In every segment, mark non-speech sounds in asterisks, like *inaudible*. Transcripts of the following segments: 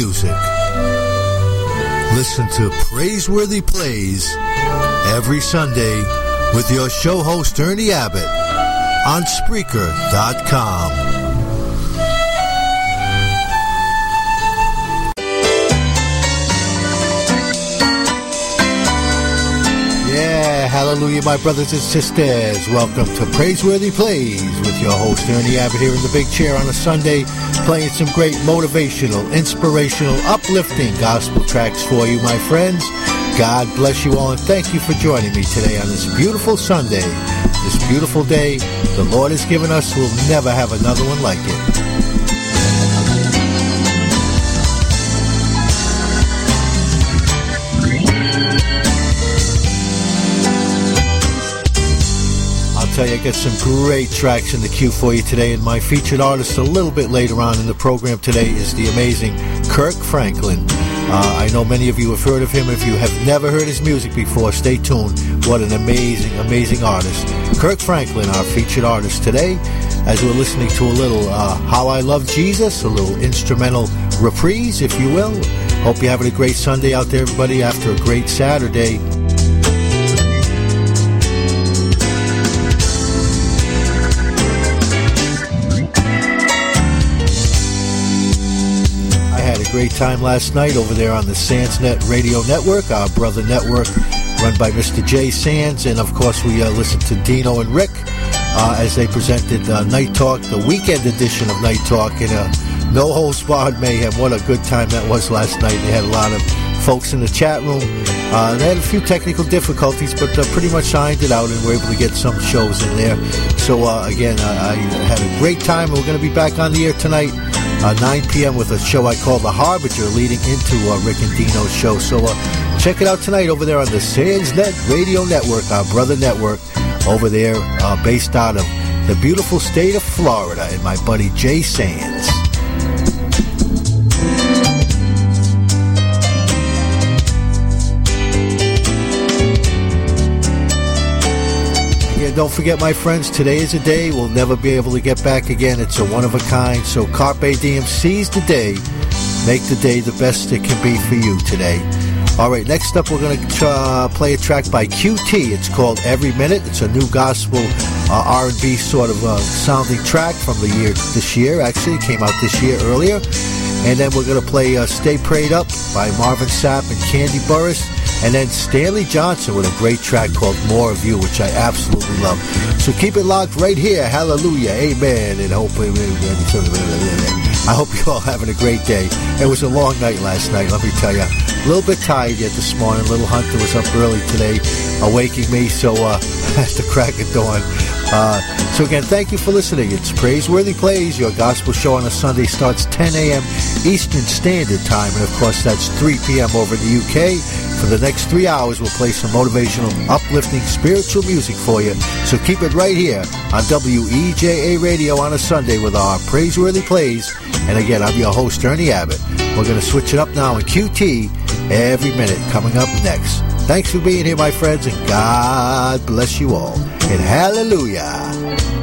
music. Listen to Praiseworthy Plays every Sunday with your show host Ernie Abbott on Spreaker.com. hallelujah, my brothers and sisters. Welcome to Praiseworthy Plays with your host Ernie Abbott here in the big chair on a Sunday, playing some great motivational, inspirational, uplifting gospel tracks for you, my friends. God bless you all and thank you for joining me today on this beautiful Sunday. This beautiful day the Lord has given us, we'll never have another one like it. Tell you, I got some great tracks in the queue for you today, and my featured artist a little bit later on in the program today is the amazing Kirk Franklin. Uh, I know many of you have heard of him. If you have never heard his music before, stay tuned. What an amazing, amazing artist. Kirk Franklin, our featured artist today, as we're listening to a little uh, How I Love Jesus, a little instrumental reprise, if you will. Hope you're having a great Sunday out there, everybody, after a great Saturday. Great time last night over there on the SansNet Radio Network, our brother network run by Mr. Jay Sands. And of course, we uh, listened to Dino and Rick uh, as they presented uh, Night Talk, the weekend edition of Night Talk, in a no holds barred mayhem. What a good time that was last night. They had a lot of folks in the chat room. Uh, they had a few technical difficulties, but uh, pretty much ironed it out and were able to get some shows in there. So, uh, again, I, I had a great time. And we're going to be back on the air tonight uh, 9 p.m. with a show I call The Harbinger leading into uh, Rick and Dino's show. So uh, check it out tonight over there on the SansNet Radio Network, our brother network over there uh, based out of the beautiful state of Florida and my buddy Jay Sands. Yeah, don't forget, my friends, today is a day we'll never be able to get back again. It's a one of a kind. So, Carpe Diem, seize the day. Make the day the best it can be for you today. All right, next up, we're going to uh, play a track by QT. It's called Every Minute. It's a new gospel uh, R&B sort of uh, sounding track from the year this year. Actually, it came out this year earlier. And then we're going to play uh, Stay Prayed Up by Marvin Sapp and Candy Burris. And then Stanley Johnson with a great track called More of You, which I absolutely love. So keep it locked right here. Hallelujah. Amen. And hope. I hope you're all having a great day. It was a long night last night, let me tell you. A little bit tired yet this morning. Little Hunter was up early today, awaking me, so uh, *laughs* at the crack of dawn. Uh, so again, thank you for listening. It's Praiseworthy Plays. Your gospel show on a Sunday starts 10 a.m. Eastern Standard Time, and of course that's 3 p.m. over in the UK. For the next three hours, we'll play some motivational, uplifting, spiritual music for you. So keep it right here on WEJA Radio on a Sunday with our Praiseworthy Plays. And again, I'm your host, Ernie Abbott. We're going to switch it up now in QT every minute coming up next. Thanks for being here, my friends, and God bless you all. And hallelujah.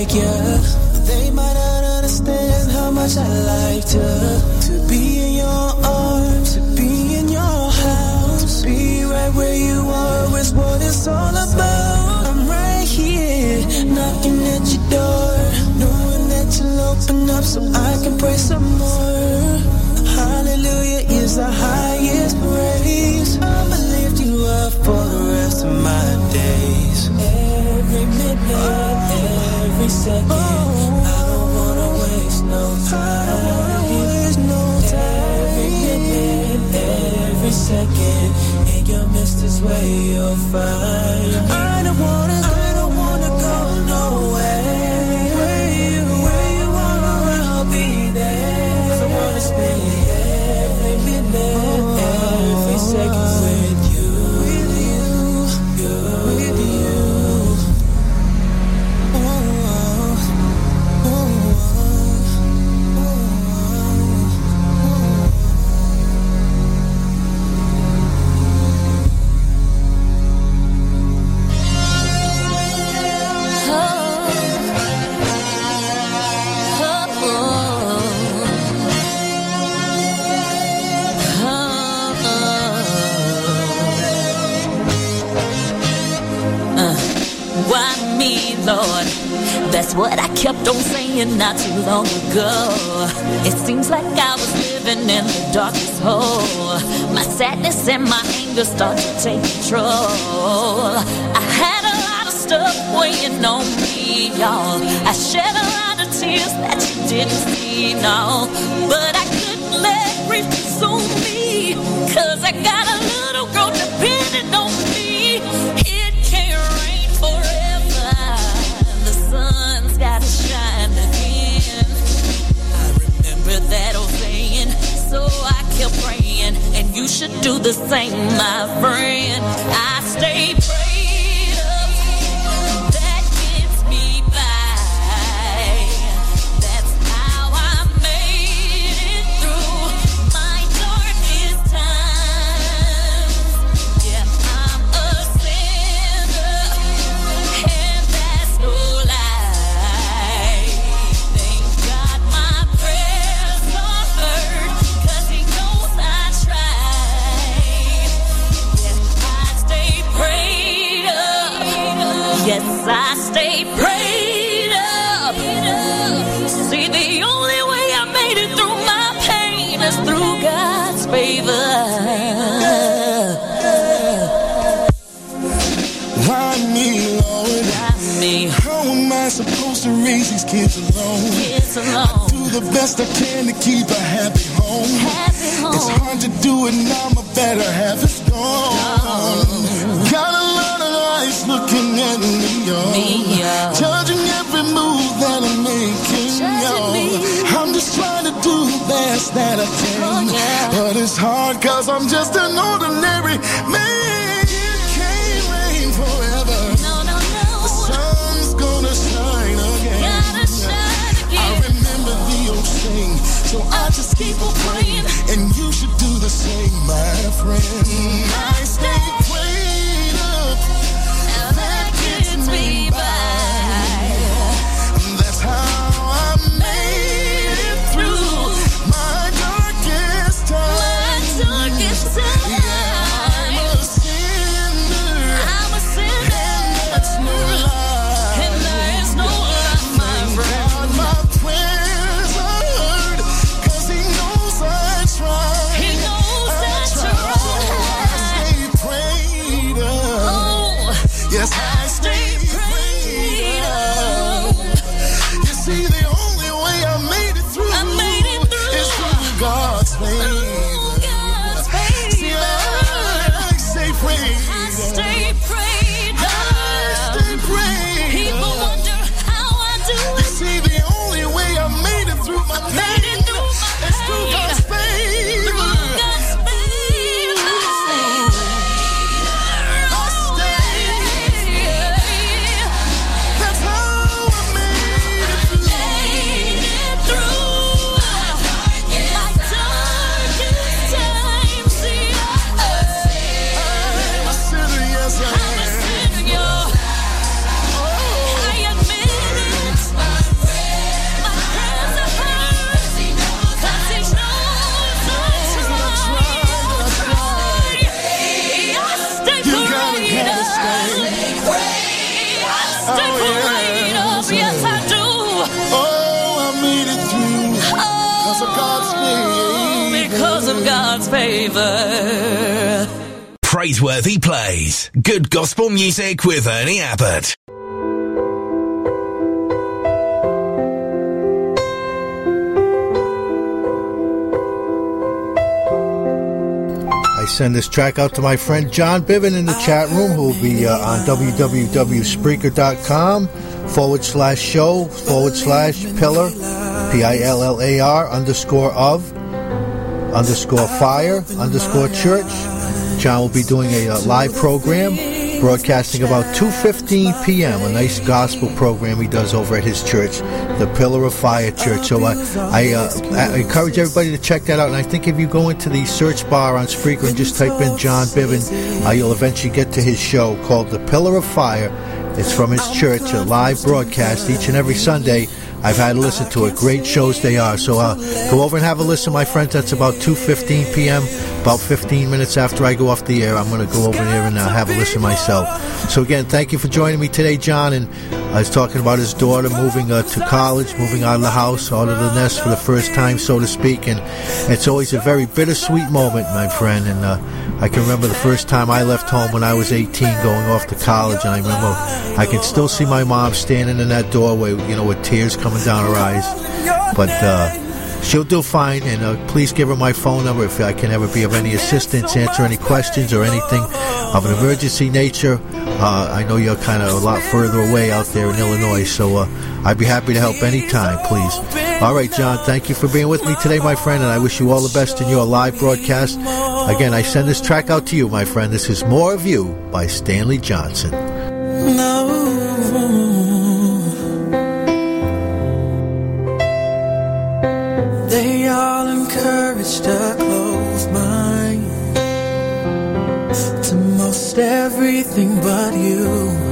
Like you. They might not understand how much I like to to be in your arms, to be in your house, to be right where you are is what it's all about. I'm right here, knocking at your door, knowing that you'll open up so I can pray some more. Hallelujah is the highest praise. I'ma lift you up for the rest of my days. Every minute, every second. I don't wanna waste no time. Every minute, every second. In your mystic way, you'll find. I don't wanna, That's what I kept on saying not too long ago. It seems like I was living in the darkest hole. My sadness and my anger start to take control. I had a lot of stuff weighing on me, y'all. I shed a lot of tears that you didn't see, no. But I couldn't let grief consume me. Cause I got should do the same, my friend. I stay prayed kids alone? Kids alone. Do the best I can to keep a happy home. Happy home. It's hard to do it now, my better half is gone. Oh. Got a lot of eyes looking at me, yo. Judging every move that I'm making, me. I'm just trying to do the best that I can. Oh, yeah. But it's hard cause I'm just an ordinary man. just keep on playing. And you should do the same, my friend. I stay Praiseworthy Plays. Good gospel music with Ernie Abbott. I send this track out to my friend John Bivin in the chat room, who will be uh, on www.spreaker.com forward slash show forward slash pillar, P I L L A R underscore of underscore fire underscore church. John will be doing a, uh, live program broadcasting about 2.15 p.m., a nice gospel program he does over at his church, the Pillar of Fire Church. So I, I, uh, I encourage everybody to check that out. And I think if you go into the search bar on Spreaker and just type in John Biven, uh, you'll eventually get to his show called The Pillar of Fire. It's from his church, a live broadcast each and every Sunday I've had to listen to it. Great shows they are. So uh, go over and have a listen, my friends. That's about 2.15 p.m., about 15 minutes after I go off the air. I'm going to go over there and uh, have a listen myself. So again, thank you for joining me today, John. And I was talking about his daughter moving uh, to college, moving out of the house, out of the nest for the first time, so to speak. And it's always a very bittersweet moment, my friend. And uh, I can remember the first time I left home when I was 18 going off to college. And I remember I can still see my mom standing in that doorway, you know, with tears coming down her eyes. But uh, she'll do fine. And uh, please give her my phone number if I can ever be of any assistance, answer any questions or anything of an emergency nature. Uh, I know you're kind of a lot further away out there in Illinois, so uh, I'd be happy to help anytime, please. All right, John, thank you for being with me today, my friend, and I wish you all the best in your live broadcast. Again, I send this track out to you, my friend. This is More of You by Stanley Johnson. Encouraged a closed mind to most everything but you.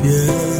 Truth?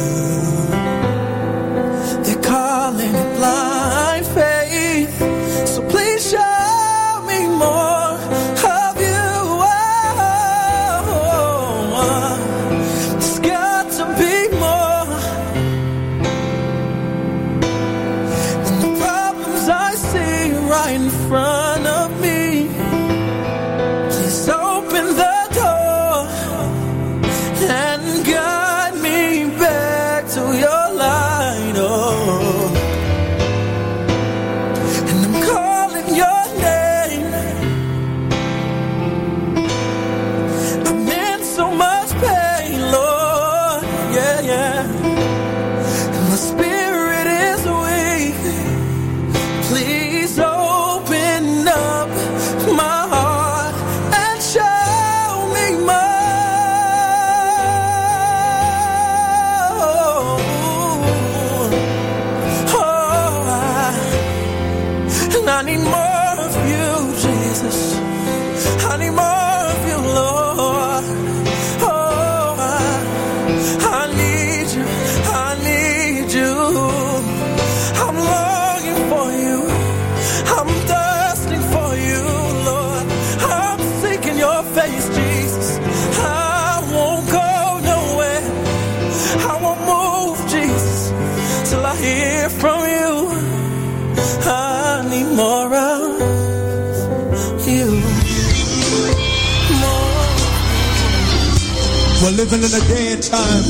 Living in a day and time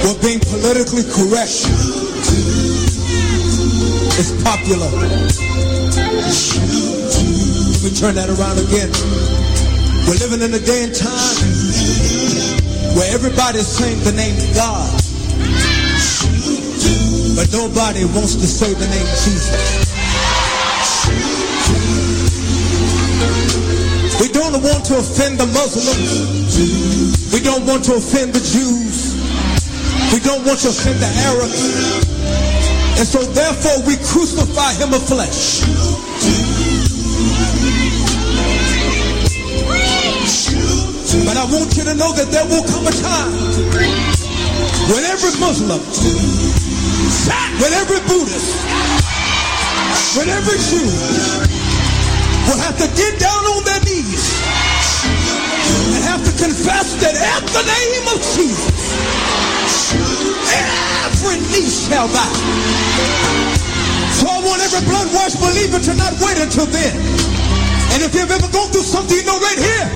where being politically correct is popular. Let me turn that around again. We're living in a day and time where everybody's saying the name of God, but nobody wants to say the name Jesus. Don't want to offend the Muslims. We don't want to offend the Jews. We don't want to offend the Arabs. And so therefore we crucify him of flesh. But I want you to know that there will come a time when every Muslim, when every Buddhist, when every Jew will have to get down on knees and have to confess that at the name of Jesus, every knee shall bow. So I want every blood-washed believer to not wait until then. And if you've ever gone through something, you know right here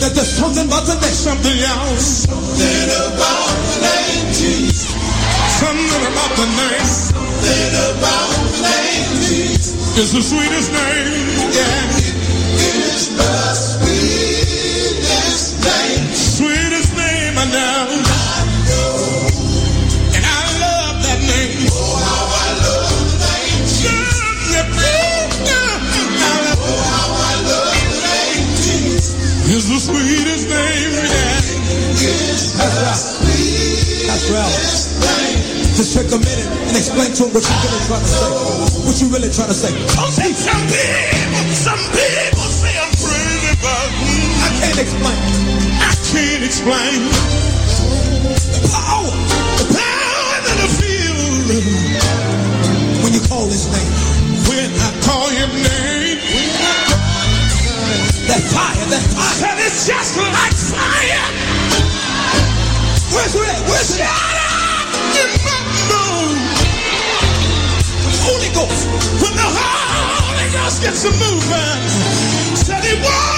that there's something about the name. Something else. Something about the name Jesus. Something about the name. Something about the name Jesus. It's the sweetest name. Yeah. What you really trying to say. What you really trying to say. Some people, some people can't explain. I can't explain. The power, the power that I feel when you call his name. When I call your name. That fire, that fire. And it's just like fire. Where's it? Where's it? In my bones. Holy Ghost. When the Holy Ghost gets to moving, said it with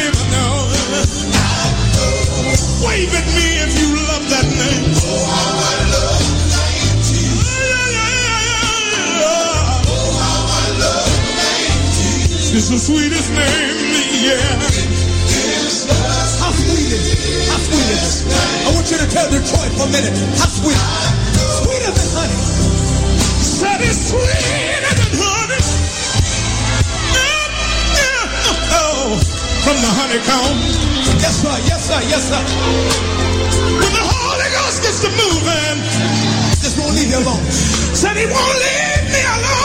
the sweetest name, yeah. How sweet is it? How sweet is it? I want you to tell Detroit for a minute. How sweet? Sweeter than honey. Said it's sweeter than honey. Oh, from the honeycomb. Yes, sir. Yes, sir. Yes, sir. When the Holy Ghost gets to moving, just won't leave you alone. Said he won't leave me alone.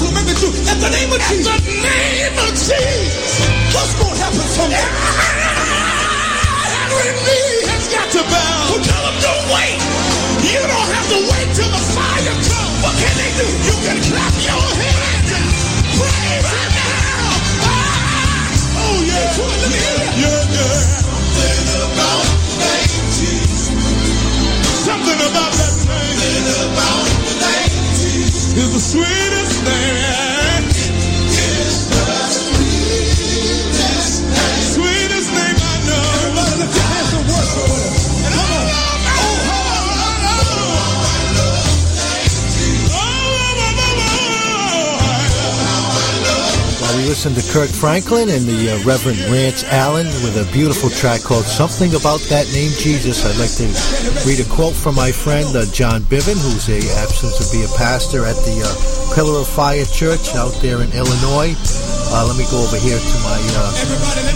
No. Now tell every Muslim, every Jew, at the name of Jesus. At the name of Jesus. What's going to happen someday? Every knee has got to bow. Well, tell them don't wait. You don't have to wait till the fire comes. What can they do? You can clap your hands and praise him now. Ah! Oh yeah. Let me hear you. Yeah, yeah. Something about the name Jesus. Something about that name. Something about Jesus. Is the sweetest name. While we listen to Kirk Franklin and the uh, Reverend Rance Allen with a beautiful track called Something About That Name Jesus, I'd like to read a quote from my friend uh, John Biven, who's a happens to be a pastor at the uh, Pillar of Fire Church out there in Illinois. Uh, let me go over here to my uh,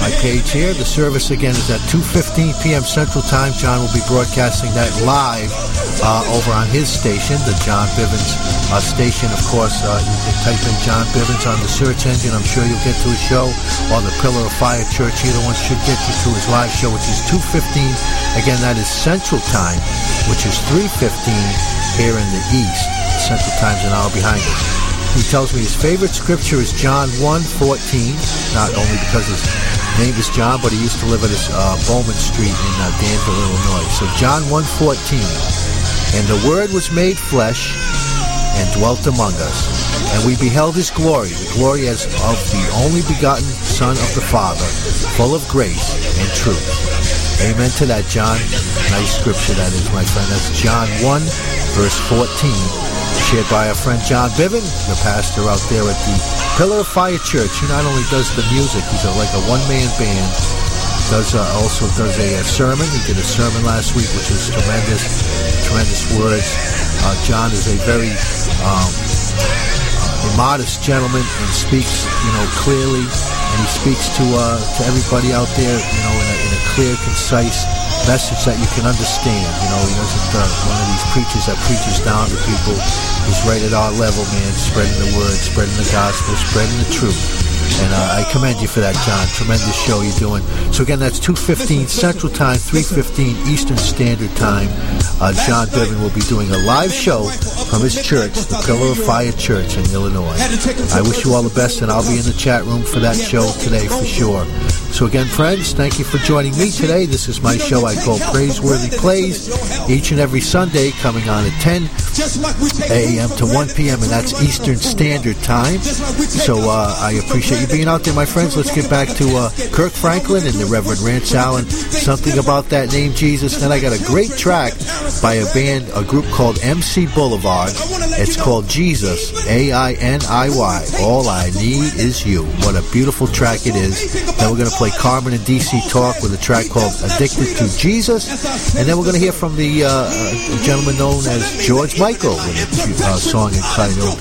my page here. The service again is at 2:15 p.m. Central Time. John will be broadcasting that live uh, over on his station, the John Bivens uh, station. Of course, uh, you can type in John Bivens on the search engine. I'm sure you'll get to his show. Or the Pillar of Fire Church. Either one should get you to his live show, which is 2:15. Again, that is Central Time, which is 3:15 here in the East. Central Time's an hour behind us. He tells me his favorite scripture is John 1:14, not only because his name is John, but he used to live at his, uh, Bowman Street in uh, Danville, Illinois. So John 1:14, and the Word was made flesh and dwelt among us, and we beheld his glory, the glory as of the only begotten Son of the Father, full of grace and truth. Amen to that, John. Nice scripture that is, my friend. That's John 1, verse 14, shared by our friend John Biven, the pastor out there at the Pillar of Fire Church. He not only does the music, he's a, like a one-man band. Does uh, also does a, a sermon. He did a sermon last week, which was tremendous, tremendous words. Uh, John is a very um, uh, modest gentleman and speaks, you know, clearly, and he speaks to uh, to everybody out there, you know, in a, in a clear, concise message that you can understand. You know, he doesn't uh, one of these preachers that preaches down to people. He's right at our level, man, spreading the word, spreading the gospel, spreading the truth. And uh, I commend you for that, John. Tremendous show you're doing. So again, that's 2.15 Central Time, 3.15 Eastern Standard Time. Uh, John Biven will be doing a live show from his church, the Pillar of Fire Church in Illinois. I wish you all the best, and I'll be in the chat room for that show today for sure. So again, friends, thank you for joining me today. This is my show I call Praiseworthy Plays, each and every Sunday coming on at 10 a.m. to 1 p.m., and that's Eastern Standard Time. So uh, I appreciate you being out there, my friends. Let's get back to uh, Kirk Franklin and the Reverend Rance Allen. Something about that name, Jesus. Then I got a great track by a band, a group called MC Boulevard. It's called Jesus, A-I-N-I-Y. All I need is you. What a beautiful track it is. Then we're going to play Carman and DC Talk with a track called Addicted to Jesus. And then we're going to hear from the uh, uh, gentleman known as George Michael with a uh, song entitled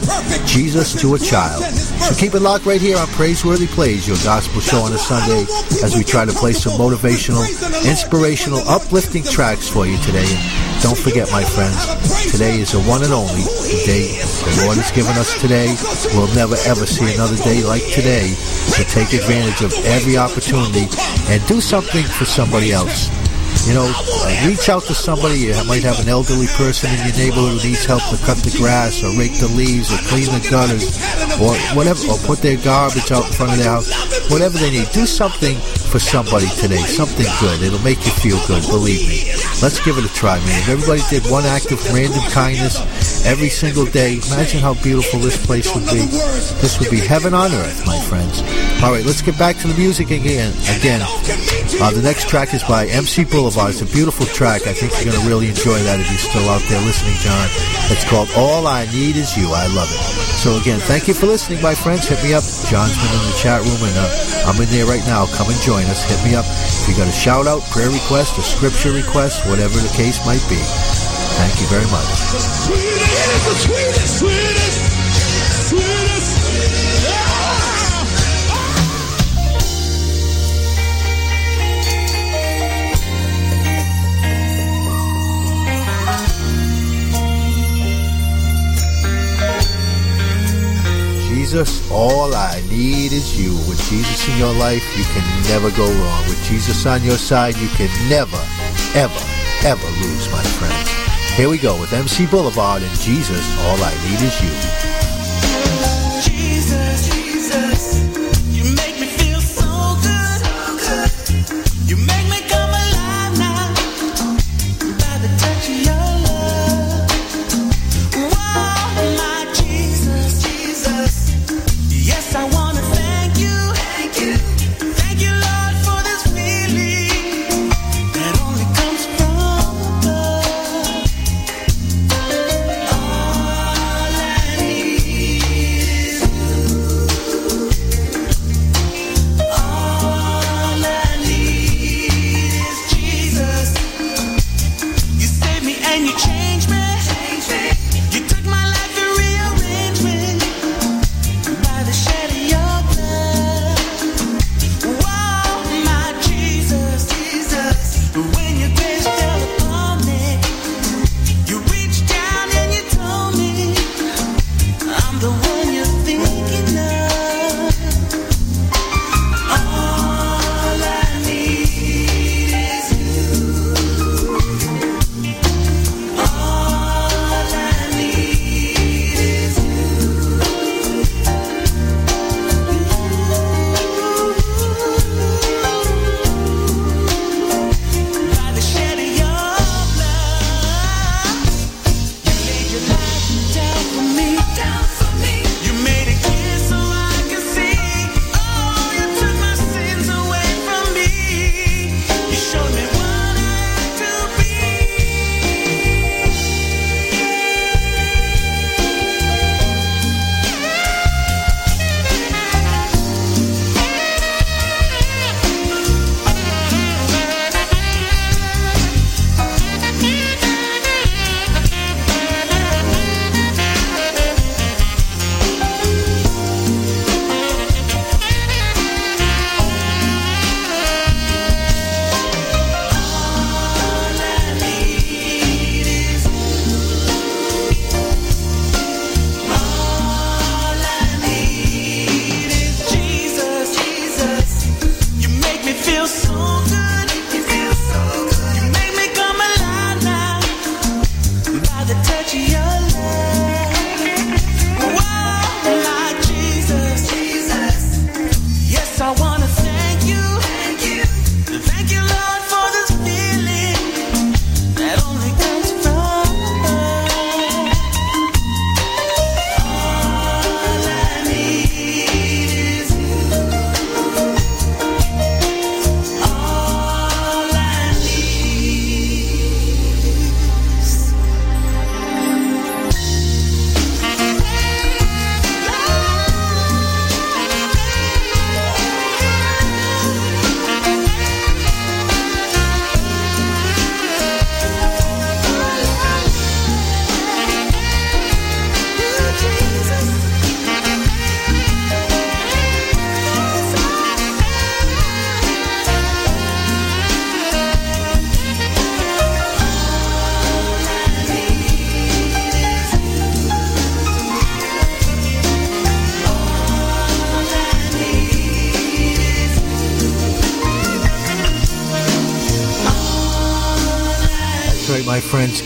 Jesus to a Child. So keep it locked right here on Praiseworthy Plays, your gospel show on a Sunday, as we try to play some motivational, inspirational, uplifting tracks for you today. Don't forget, my friends, today is the one and only day the Lord has given us today. We'll never ever see another day like today So take advantage of every opportunity and do something for somebody else. You know, reach out to somebody. You might have an elderly person in your neighborhood who needs help to cut the grass or rake the leaves or clean the gutters or whatever, or put their garbage out in front of their house. Whatever they need, do something for somebody today. Something good. It'll make you feel good. Believe me. Let's give it a try, man. If everybody did one act of random kindness every single day, imagine how beautiful this place would be. This would be heaven on earth, my friends. All right, let's get back to the music again. Again, uh, the next track is by MC Boulevard. It's a beautiful track. I think you're going to really enjoy that if you're still out there listening, John. It's called All I Need Is You. I love it. So again, thank you for listening, my friends. Hit me up. John's been in the chat room, and uh, I'm in there right now. Come and join us. Hit me up if you got a shout out, prayer request, a scripture request, whatever the case might be. Thank you very much. Jesus, all I need is you. With Jesus in your life, you can never go wrong. With Jesus on your side, you can never, ever, ever lose, my friends. Here we go with MC Boulevard and Jesus, all I need is you.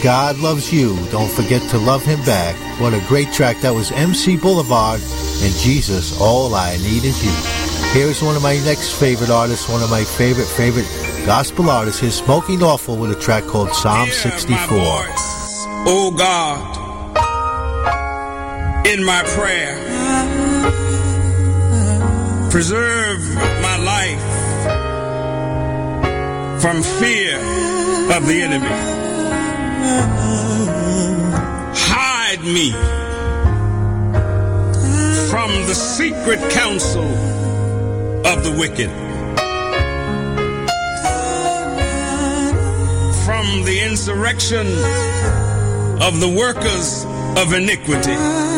God loves you. Don't forget to love him back. What a great track. That was MC Boulevard and Jesus, All I Need Is You. Here's one of my next favorite artists, one of my favorite, favorite gospel artists. Here's Smokie Norful with a track called Psalm 64. Oh God, in my prayer, preserve my life from fear of the enemy. Hide me from the secret counsel of the wicked. From the insurrection of the workers of iniquity.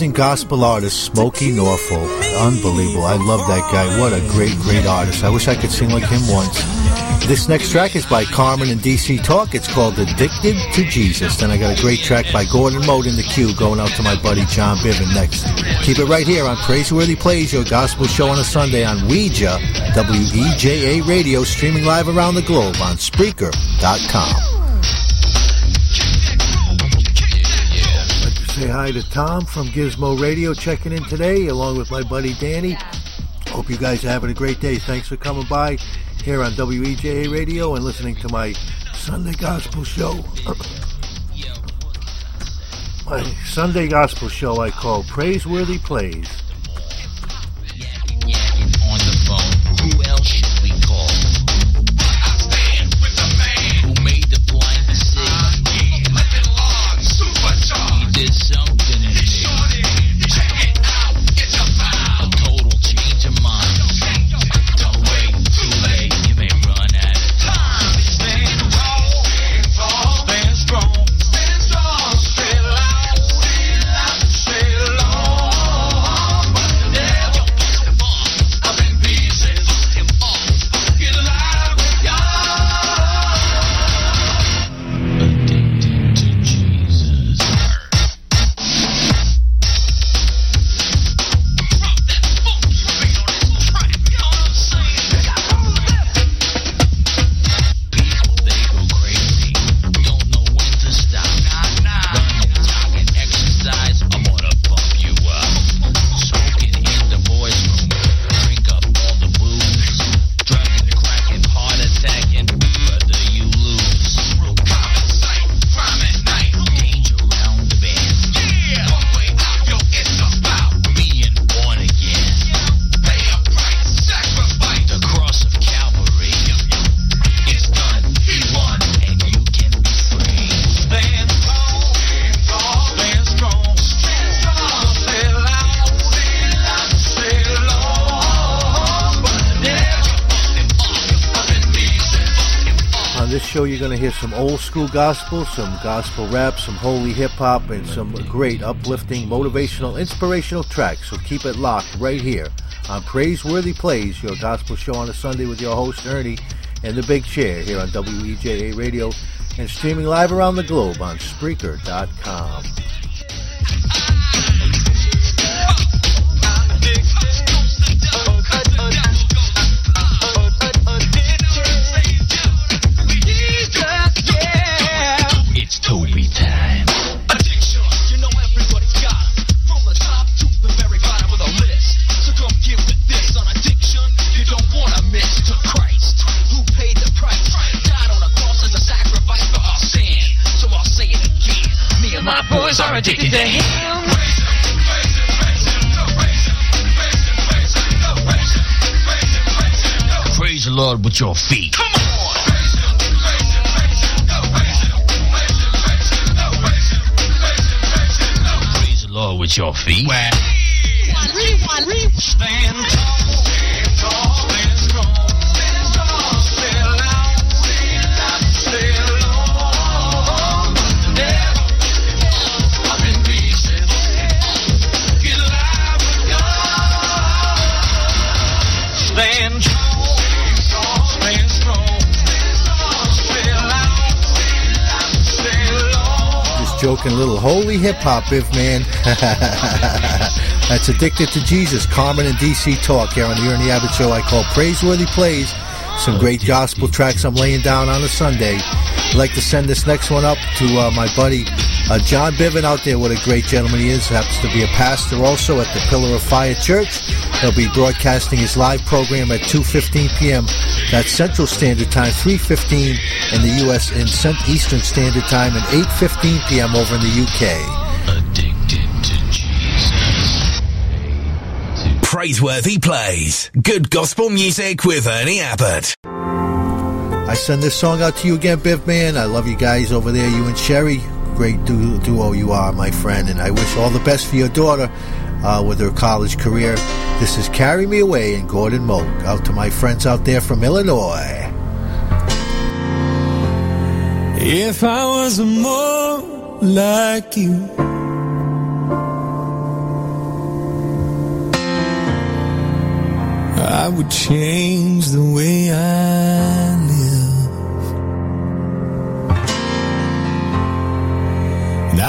Amazing gospel artist Smokie Norful. Unbelievable. I love that guy. What a great, great artist. I wish I could sing like him once. This next track is by Carman and DC Talk. It's called Addicted to Jesus. Then I got a great track by Gordon Mote in the queue going out to my buddy John Biven next. Keep it right here on Praiseworthy Plays, your gospel show on a Sunday on WEJA, W-E-J-A radio, streaming live around the globe on Spreaker.com. say hi to Tom from Gizmo Radio checking in today, along with my buddy Danny. Hope you guys are having a great day. Thanks for coming by here on WEJA Radio and listening to my Sunday Gospel Show. *clears throat* my Sunday Gospel Show I call Praiseworthy Plays. Some old school gospel, some gospel rap, some holy hip hop, and some great uplifting, motivational, inspirational tracks. So keep it locked right here on Praiseworthy Plays, your gospel show on a Sunday with your host Ernie and the Big Chair here on WEJA Radio and streaming live around the globe on Spreaker.com. boys are addicted to him. Praise the Lord with your feet. Come on. Praise the Lord with your feet. Stand tall, joking, little holy hip hop, if man. *laughs* That's addicted to Jesus. Carman and DC talk here on the Ernie Abbott Show. I call Praiseworthy Plays. Some great gospel tracks I'm laying down on a Sunday. I'd like to send this next one up to uh, my buddy uh, John Biven out there. What a great gentleman he is. Happens to be a pastor also at the Pillar of Fire Church. He'll be broadcasting his live program at 2.15 p.m. That's Central Standard Time, 3.15 in the U.S. in Cent Eastern Standard Time, and 8.15 p.m. over in the U.K. Praiseworthy Plays. Good gospel music with Ernie Abbott. I send this song out to you again, Biv Man. I love you guys over there, you and Sherry. Great du- duo you are, my friend, and I wish all the best for your daughter uh, with her college career. This is Carry Me Away and Gordon Mote. Out to my friends out there from Illinois. If I was more like you, I would change the way I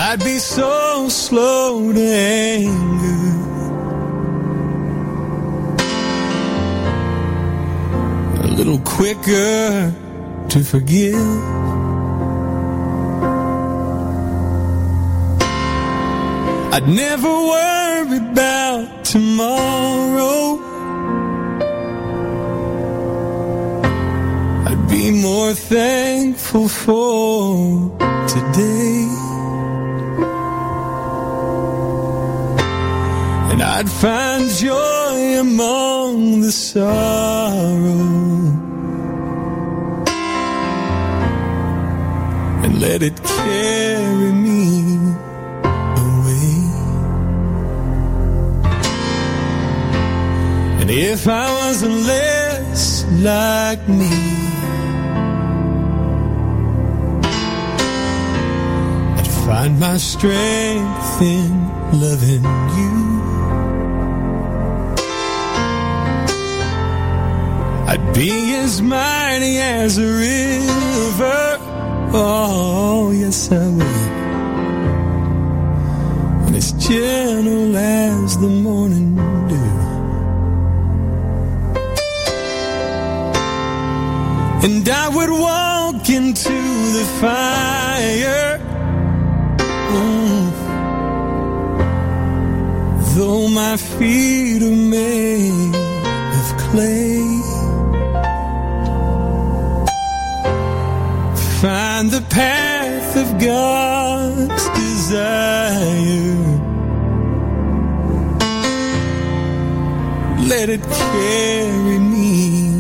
I'd be so slow to anger. A little quicker to forgive. I'd never worry about tomorrow. I'd be more thankful for today. And I'd find joy among the sorrow. And let it carry me away. And if I wasn't less like me, I'd find my strength in loving you. I'd be as mighty as a river. Oh, yes, I would. And as gentle as the morning dew. And I would walk into the fire. Mm. Though my feet are made of clay. find the path of God's desire. Let it carry me.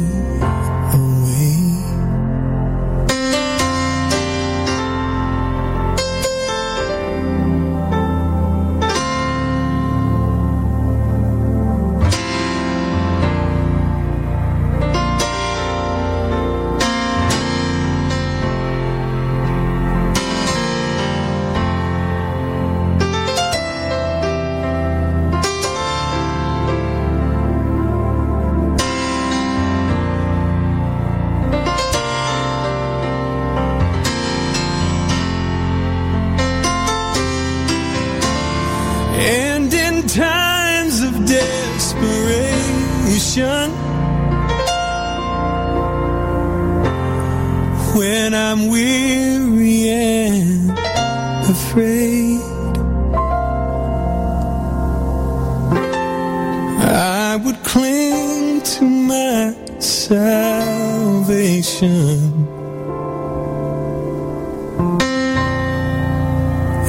to my salvation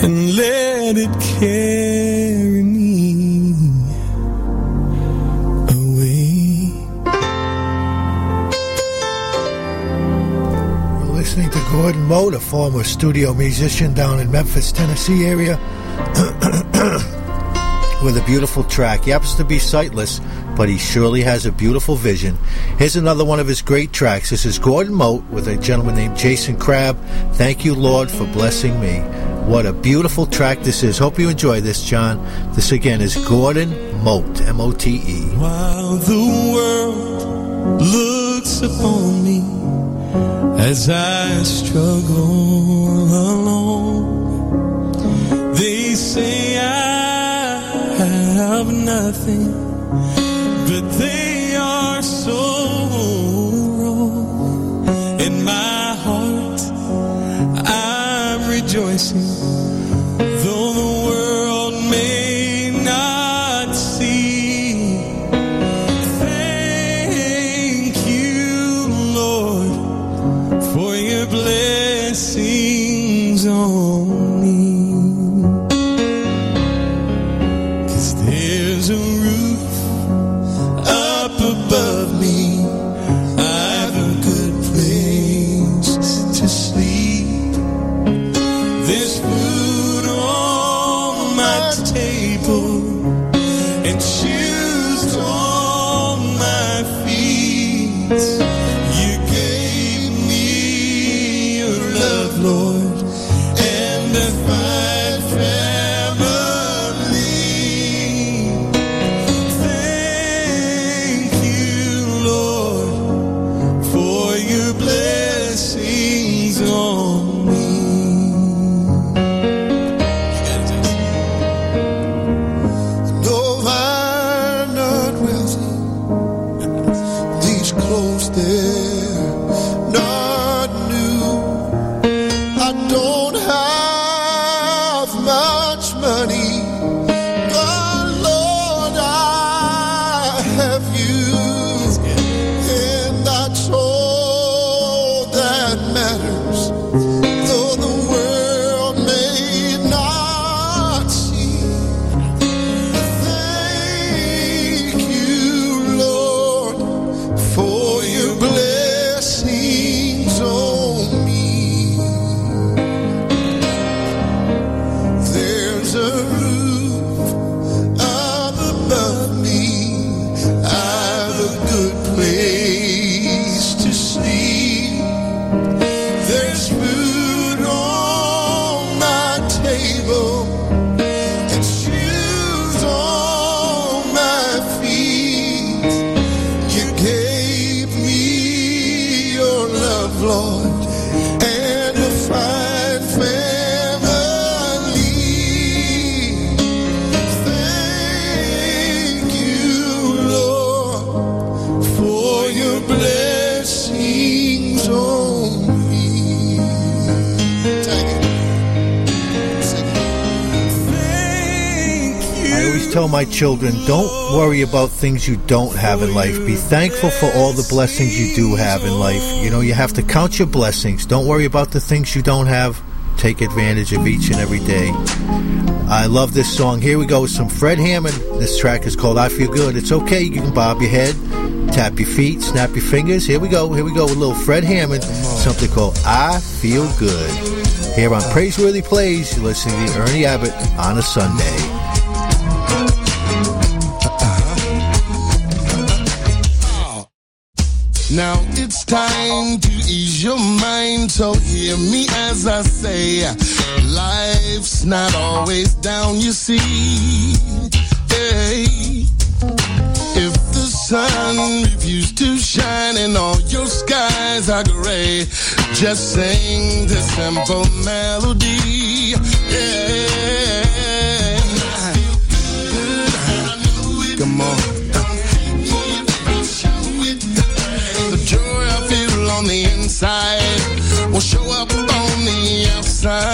and let it carry me away. We're listening to Gordon Mote, a former studio musician down in Memphis, Tennessee area. *clears throat* with a beautiful track. He happens to be sightless, but he surely has a beautiful vision. Here's another one of his great tracks. This is Gordon Mote with a gentleman named Jason Crabb. Thank you, Lord, for blessing me. What a beautiful track this is. Hope you enjoy this, John. This again is Gordon Mote, M O T E. While the world looks upon me as I struggle alone, they say I of nothing, but they children, don't worry about things you don't have in life. Be thankful for all the blessings you do have in life. You know, you have to count your blessings. Don't worry about the things you don't have. Take advantage of each and every day. I love this song. Here we go with some Fred Hammond. This track is called I Feel Good. It's okay. You can bob your head, tap your feet, snap your fingers. Here we go. Here we go with little Fred Hammond. Something called I Feel Good. Here on Praiseworthy Plays, you're listening to Ernie Abbott on a Sunday. Now it's time to ease your mind, so hear me as I say, life's not always down, you see. Hey, if the sun refuses to shine and all your skies are gray, just sing this simple melody. Yeah. Come on. The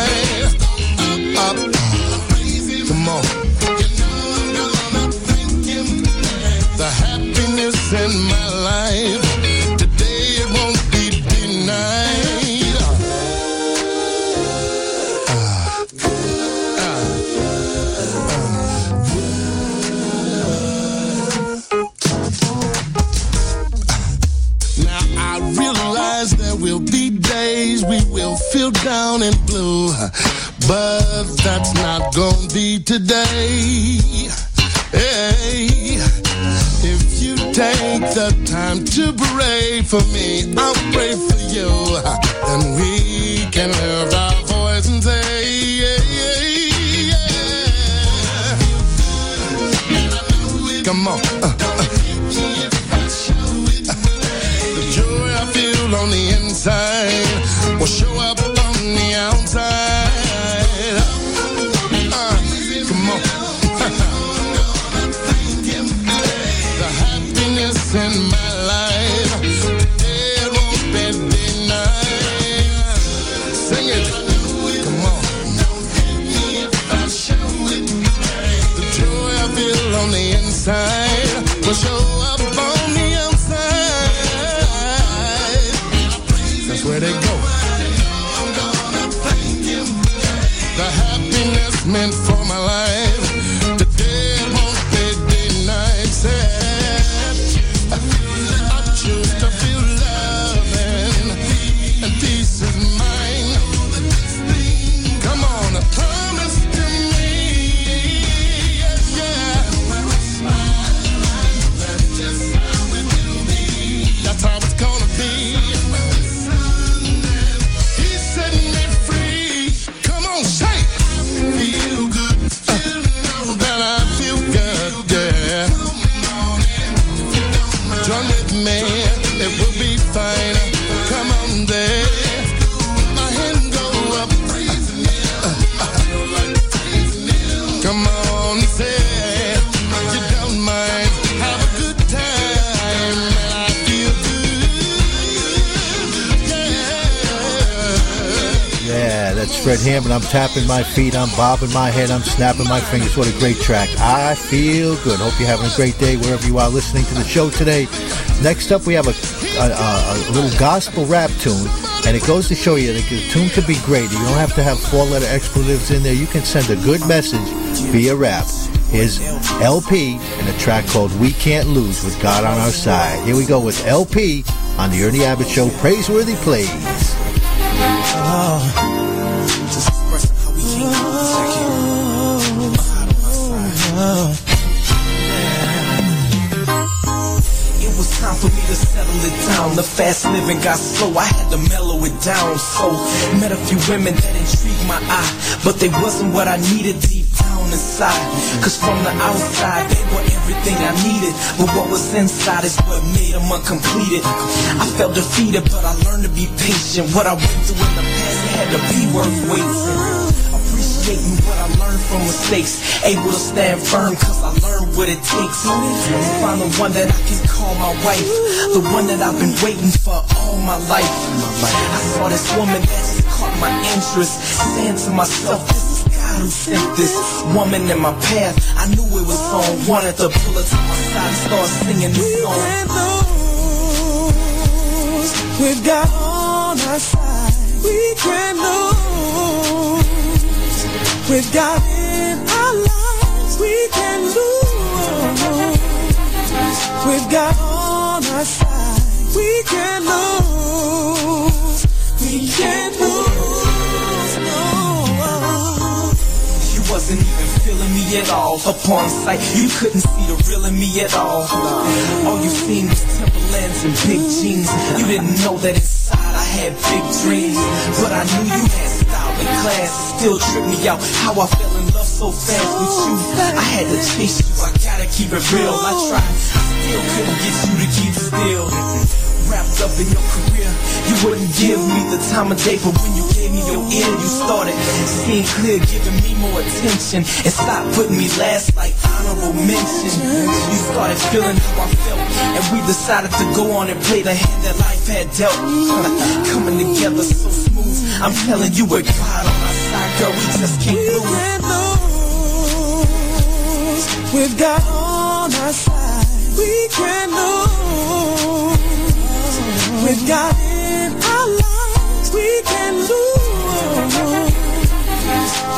time to pray for me, I'll pray for you, and we can lift our voice and say, yeah, yeah, yeah. Come on. I'm tapping my feet, I'm bobbing my head, I'm snapping my fingers. What a great track. I feel good. Hope you're having a great day wherever you are listening to the show today. Next up, we have a, a, a, little gospel rap tune, and it goes to show you that the tune could be great. You don't have to have four letter expletives in there. You can send a good message via rap. Here's LP and a track called We Can't Lose with God on Our Side. Here we go with LP on the Ernie Abbott Show Praiseworthy Plays. It for me to settle it down. The fast living got slow, I had to mellow it down. So, met a few women that intrigued my eye, but they wasn't what I needed deep down inside. Cause from the outside, they were everything I needed, but what was inside is what made them uncompleted. I felt defeated, but I learned to be patient. What I went through in the past had to be worth waiting appreciating what I learned from mistakes. Able to stand firm cause I learned what it takes. Find the one that I can call my wife. The one that I've been waiting for all my life. I saw this woman that just caught my interest. Saying to myself, this is God who sent this woman in my path. I knew it was on. Wanted to pull her to my side and start singing this song. We've got on our side. we can lose. With God in our lives, we can lose. With God on our side, we can't lose. We can lose. No. You wasn't even feeling me at all. Upon sight, you couldn't see the real in me at all. All you seen was Timberlands and big jeans. You didn't know that inside I had big dreams. But I knew you had style and class. Still tripped me out how I fell in love so fast with you. I had to chase you. I keep it real. I tried. I still couldn't get you to keep still. Wrapped up in your career, you wouldn't give me the time of day, but when you gave me your ear, you started seeing clear, giving me more attention, and stopped putting me last like honorable mention. You started feeling how I felt, and we decided to go on and play the hand that life had dealt. *laughs* Coming together so smooth, I'm telling you, with God on our side, girl, we just can't lose. With God on our side, we can lose. With God in our lives, we can lose.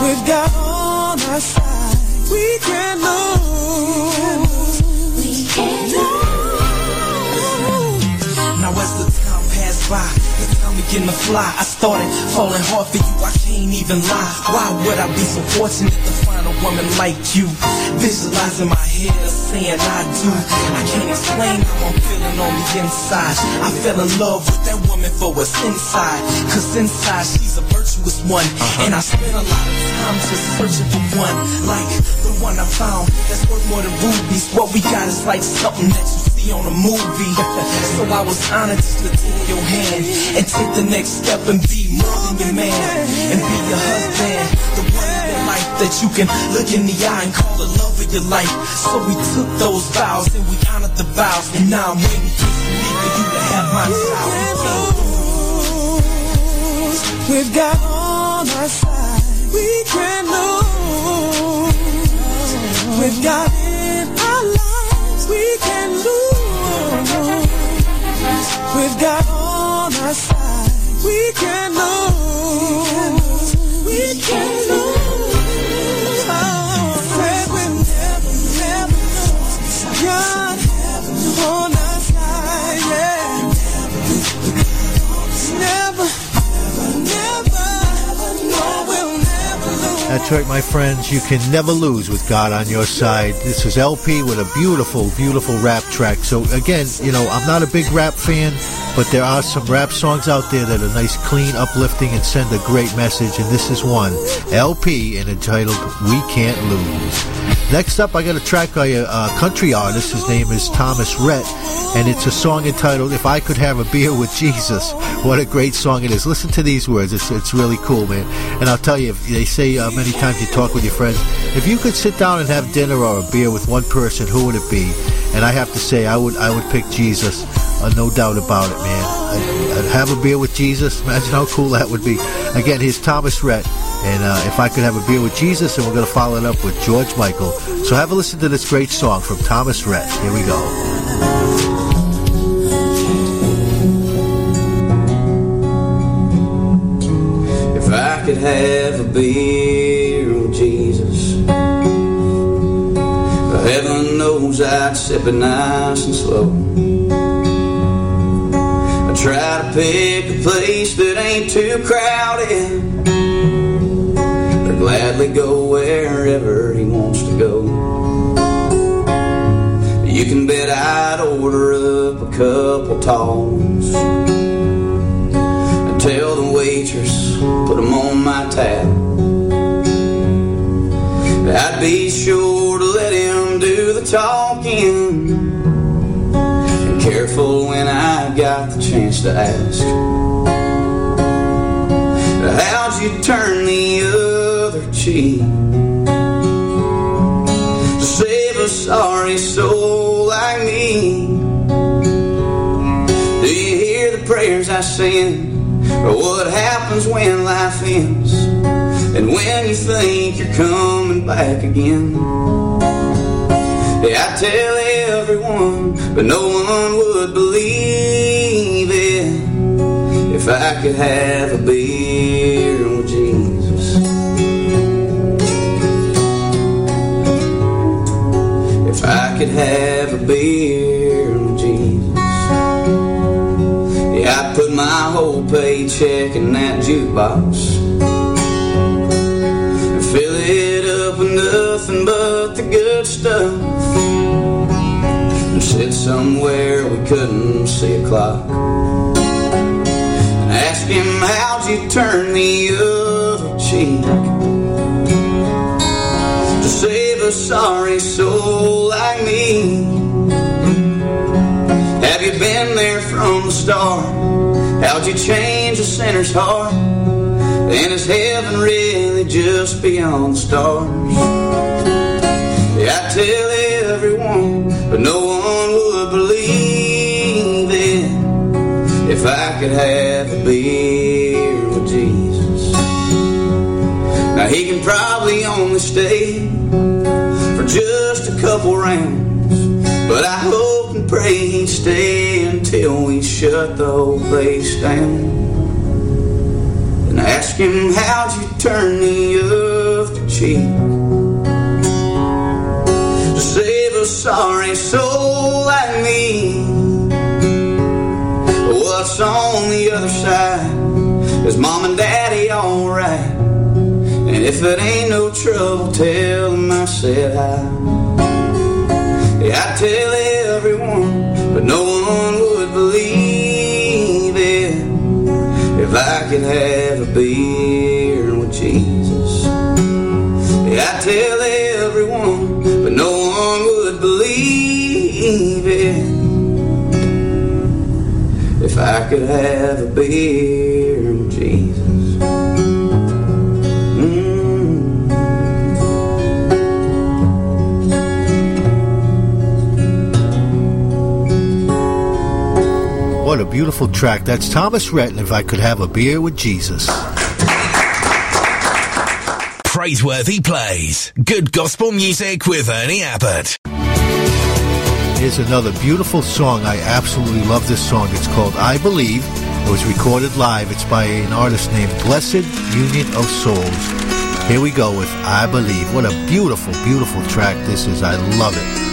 With God on our side, we can lose. We can lose. Now as the time passed by, time began to fly, I started falling hard for you, I can't even lie. Why would I be so fortunate to woman like you? Visualizing my head, saying I do. I can't explain how I'm feeling on the inside. I fell in love with that woman for what's inside. Cause inside she's a virtuous one. Uh-huh. And I spent a lot of time just searching for one. Like the one I found that's worth more than rubies. What we got is like something that you on a movie. *laughs* so I was honored just to take your hand and take the next step and be more than your man. And be your husband. The one in your life that you can look in the eye and call the love of your life. So we took those vows and we honored the vows. And now I'm waiting for you to have my child. We can't lose. With God on our side, we can lose. With God on our side, we can lose. We can lose. Oh, lose. We'll never lose. That's right, my friends. You can never lose with God on your side. This is LP with a beautiful, beautiful rap track. So again, you know, I'm not a big rap fan, but there are some rap songs out there that are nice, clean, uplifting, and send a great message. And this is one, LP, and entitled "We Can't Lose." Next up, I got a track by a, a country artist. His name is Thomas Rhett, and it's a song entitled "If I Could Have a Beer with Jesus." What a great song it is! Listen to these words; it's it's really cool, man. And I'll tell you, if they say uh, many times you talk with your friends, if you could sit down and have dinner or a beer with one person, who would it be? And I have to say, I would I would pick Jesus. Uh, no doubt about it, man. I'd, I'd have a beer with Jesus. Imagine how cool that would be. Again, here's Thomas Rhett. And uh, if I could have a beer with Jesus, and we're going to follow it up with George Michael. So have a listen to this great song from Thomas Rhett. Here we go. If I could have a beer with Jesus, heaven knows I'd sip it nice and slow. Try to pick a place that ain't too crowded, or gladly go wherever he wants to go. You can bet I'd order up a couple talls and tell the waitress put 'em on my tab. I'd be sure to let him do the talking when I got the chance to ask. How'd you turn the other cheek to save a sorry soul like me? Do you hear the prayers I send? Or what happens when life ends? And when you think you're coming back again? Yeah, I tell everyone, but no one would believe it. If I could have a beer with Jesus. If I could have a beer with Jesus. Yeah, I'd put my whole paycheck in that jukebox and fill it up with nothing but the good stuff sit somewhere we couldn't see a clock. And ask him how'd you turn the other cheek? To save a sorry soul like me. Have you been there from the start? How'd you change a sinner's heart? And is heaven really just beyond the stars? Yeah, I tell everyone, but no if I could have a beer with Jesus. Now he can probably only stay for just a couple rounds, but I hope and pray he'd stay until we shut the whole place down. And ask him how'd you turn the other cheek to save a sorry soul like me. What's on the other side? Is mom and daddy alright? And if it ain't no trouble, tell them I said hi. Yeah, I tell everyone, but no one would believe it if I could have a beer with Jesus. Yeah, I tell I could have a beer with Jesus. Mm. What a beautiful track. That's Thomas Rhett, if I could have a beer with Jesus. Praiseworthy plays. Good gospel music with Ernie Abbott. Here's another beautiful song. I absolutely love this song. It's called I Believe. It was recorded live. It's by an artist named Blessid Union of Souls. Here we go with I Believe. What a beautiful, beautiful track this is. I love it.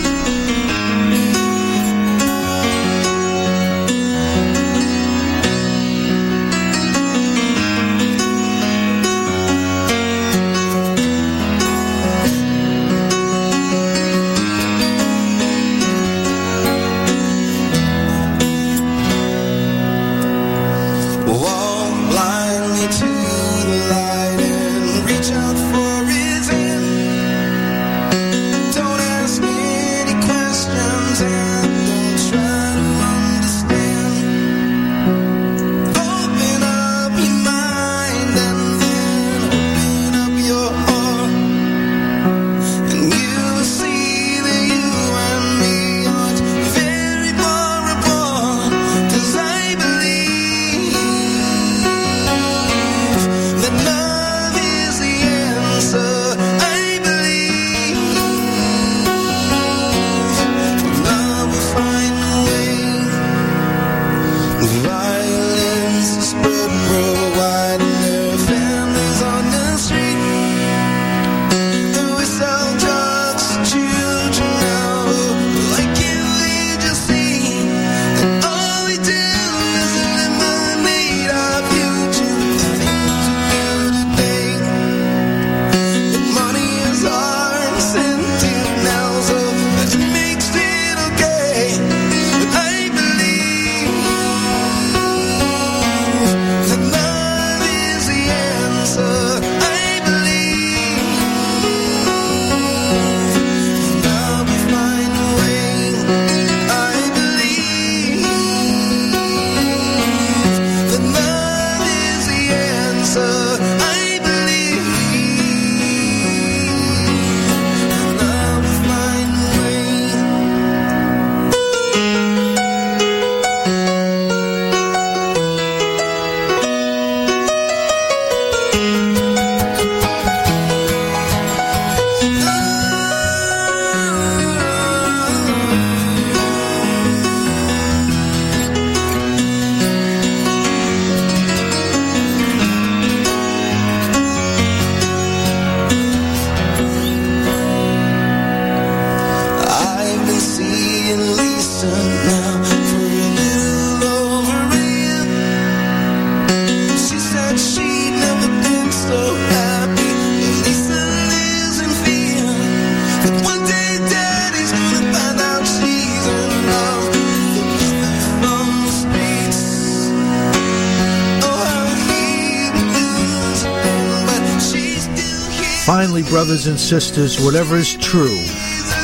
Brothers and sisters, whatever is true,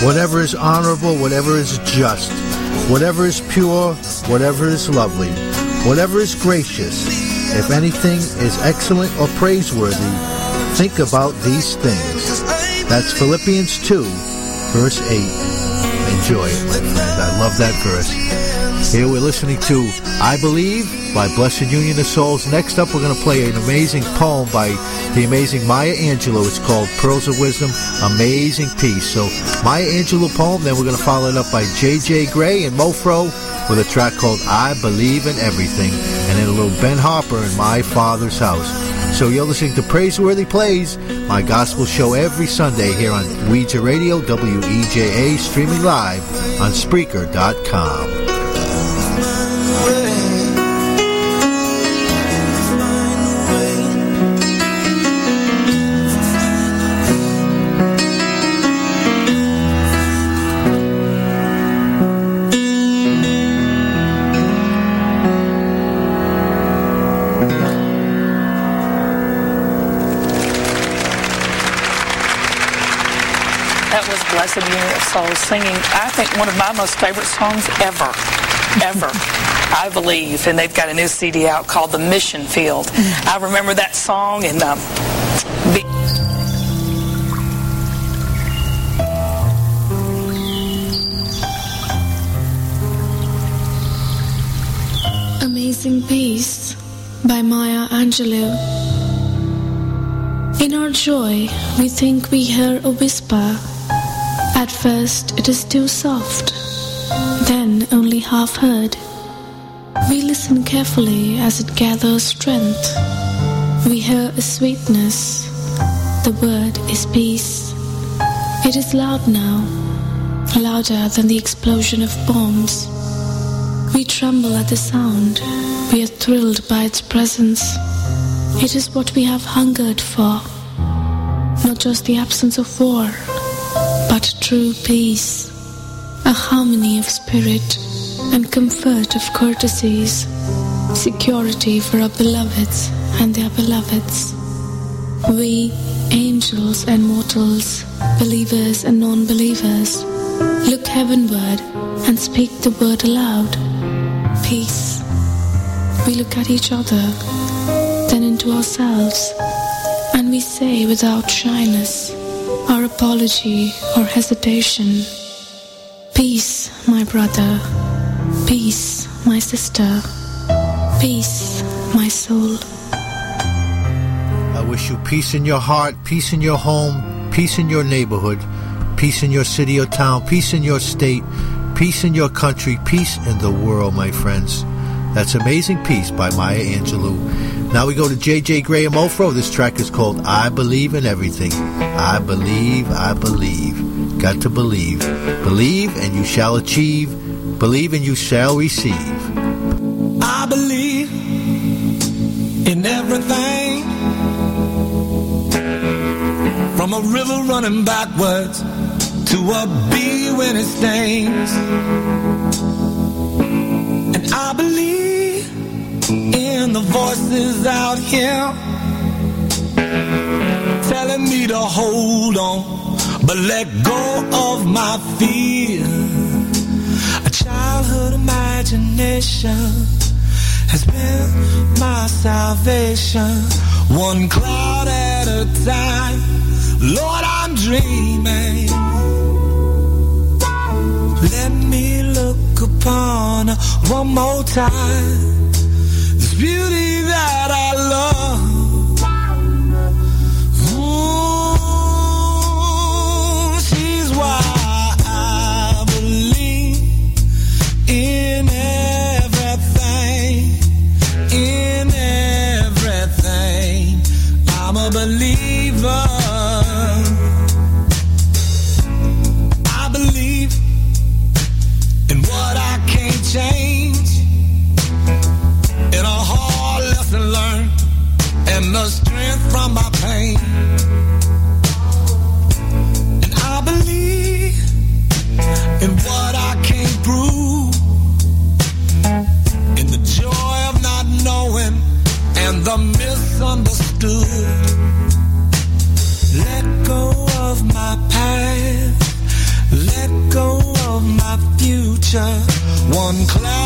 whatever is honorable, whatever is just, whatever is pure, whatever is lovely, whatever is gracious, if anything is excellent or praiseworthy, think about these things. That's Philippians 2, verse 8. Enjoy it, my friend. I love that verse. Here we're listening to I Believe by Blessid Union of Souls. Next up, we're going to play an amazing poem by the amazing Maya Angelou. It's called Pearls of Wisdom, Amazing Peace. So, Maya Angelou poem, then we're going to follow it up by J.J. Grey and Mofro with a track called I Believe in Everything, and then a little Ben Harper in My Father's House. So you're listening to Praiseworthy Plays, my gospel show every Sunday here on WEJA Radio, WEJA, streaming live on Spreaker.com. singing, I think, one of my most favorite songs ever. Ever. *laughs* I believe. And they've got a new CD out called The Mission Field. I remember that song and um, be- Amazing Peace by Maya Angelou. In our joy, we think we hear a whisper. At first, it is too soft, then only half heard. We listen carefully as it gathers strength. We hear a sweetness. The word is peace. It is loud now, louder than the explosion of bombs. We tremble at the sound. We are thrilled by its presence. It is what we have hungered for. Not just the absence of war, but true peace. A harmony of spirit and comfort of courtesies. Security for our beloveds and their beloveds. We, angels and mortals, believers and non believers, look heavenward and speak the word aloud peace. We look at each other, then into ourselves, and we say without shyness, apology or hesitation, Peace, my brother. Peace, my sister. Peace, my soul. I wish you peace in your heart, peace in your home, peace in your neighborhood, peace in your city or town, peace in your state, peace in your country, peace in the world, my friends. That's Amazing Peace by Maya Angelou. Now we go to J.J. Grey and Mofro. This track is called I Believe in Everything. I believe, I believe. Got to believe. Believe and you shall achieve. Believe and you shall receive. I believe in everything from a river running backwards to a bee when it stings. I believe in the voices out here telling me to hold on, but let go of my fear. A childhood imagination has been my salvation, one cloud at a time. Lord, I'm dreaming. Upon one more time. This beauty that I love. Future, one cloud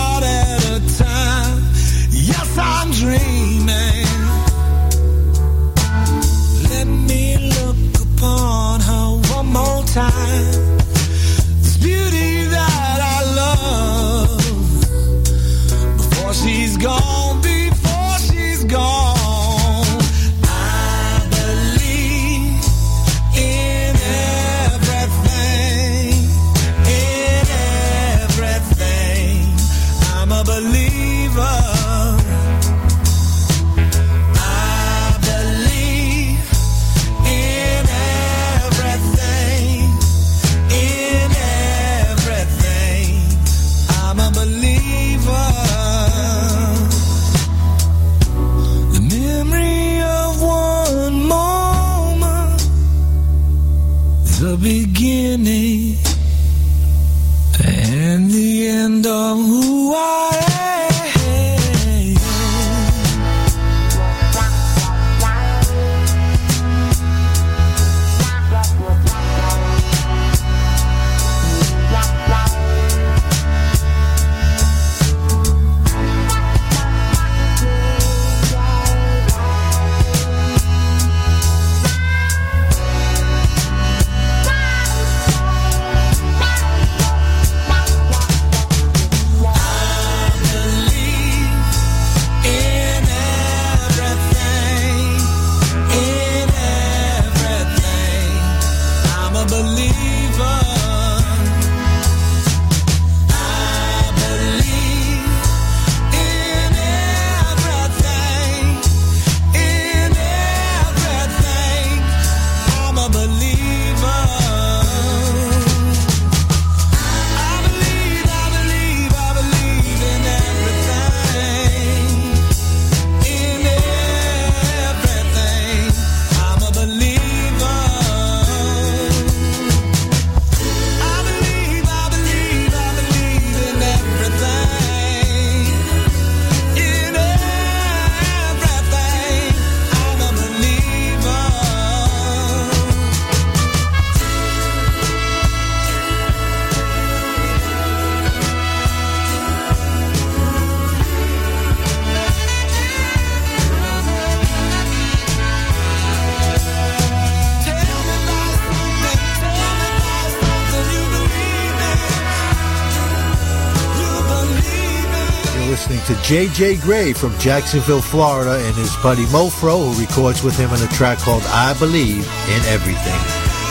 J.J. Grey from Jacksonville, Florida, and his buddy Mofro, who records with him on a track called I Believe in Everything.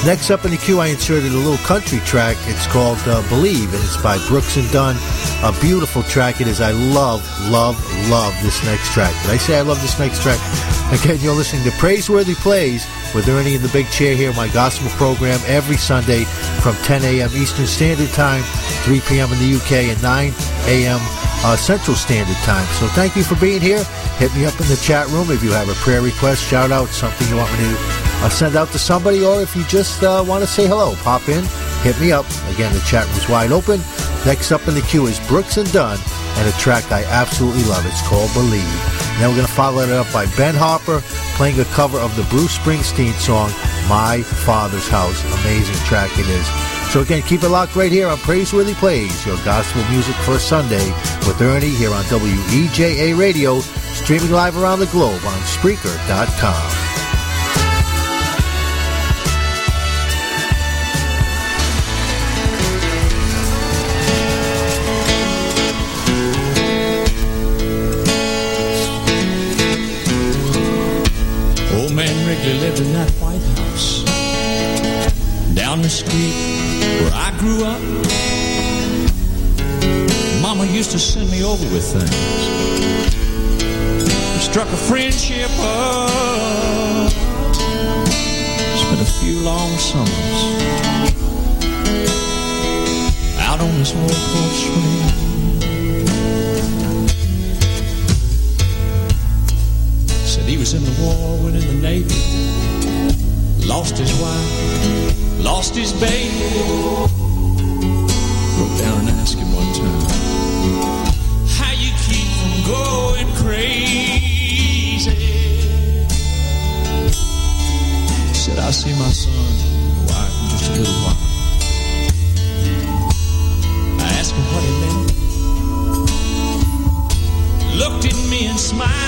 Next up in the queue, I inserted a little country track. It's called uh, Believe, and it's by Brooks and Dunn. A beautiful track it is. I love, love, love this next track. Did I say I love this next track? Again, you're listening to Praiseworthy Plays with Ernie in the Big Chair here, my gospel program every Sunday from 10 a.m. Eastern Standard Time, 3 p.m. in the UK, and 9 a.m. Uh, Central Standard Time. So thank you for being here. Hit me up in the chat room if you have a prayer request, shout out, something you want me to uh, send out to somebody, or if you just uh, want to say hello, pop in, hit me up. Again, the chat room's wide open. Next up in the queue is Brooks and Dunn and a track I absolutely love. It's called Believe. And then we're going to follow it up by Ben Harper playing a cover of the Bruce Springsteen song My Father's House. Amazing track it is. So again, keep it locked right here on Praiseworthy Plays, your gospel music for Sunday with Ernie here on WEJA Radio, streaming live around the globe on Spreaker.com. Old man Wrigley lived in that White House down the street grew up. Mama used to send me over with things. We struck a friendship up. Spent a few long summers out on this old porch swing. Said he was in the war, went in the Navy, lost his wife, lost his baby. I see my son why, just a little while. I asked him what he meant. Looked at me and smiled.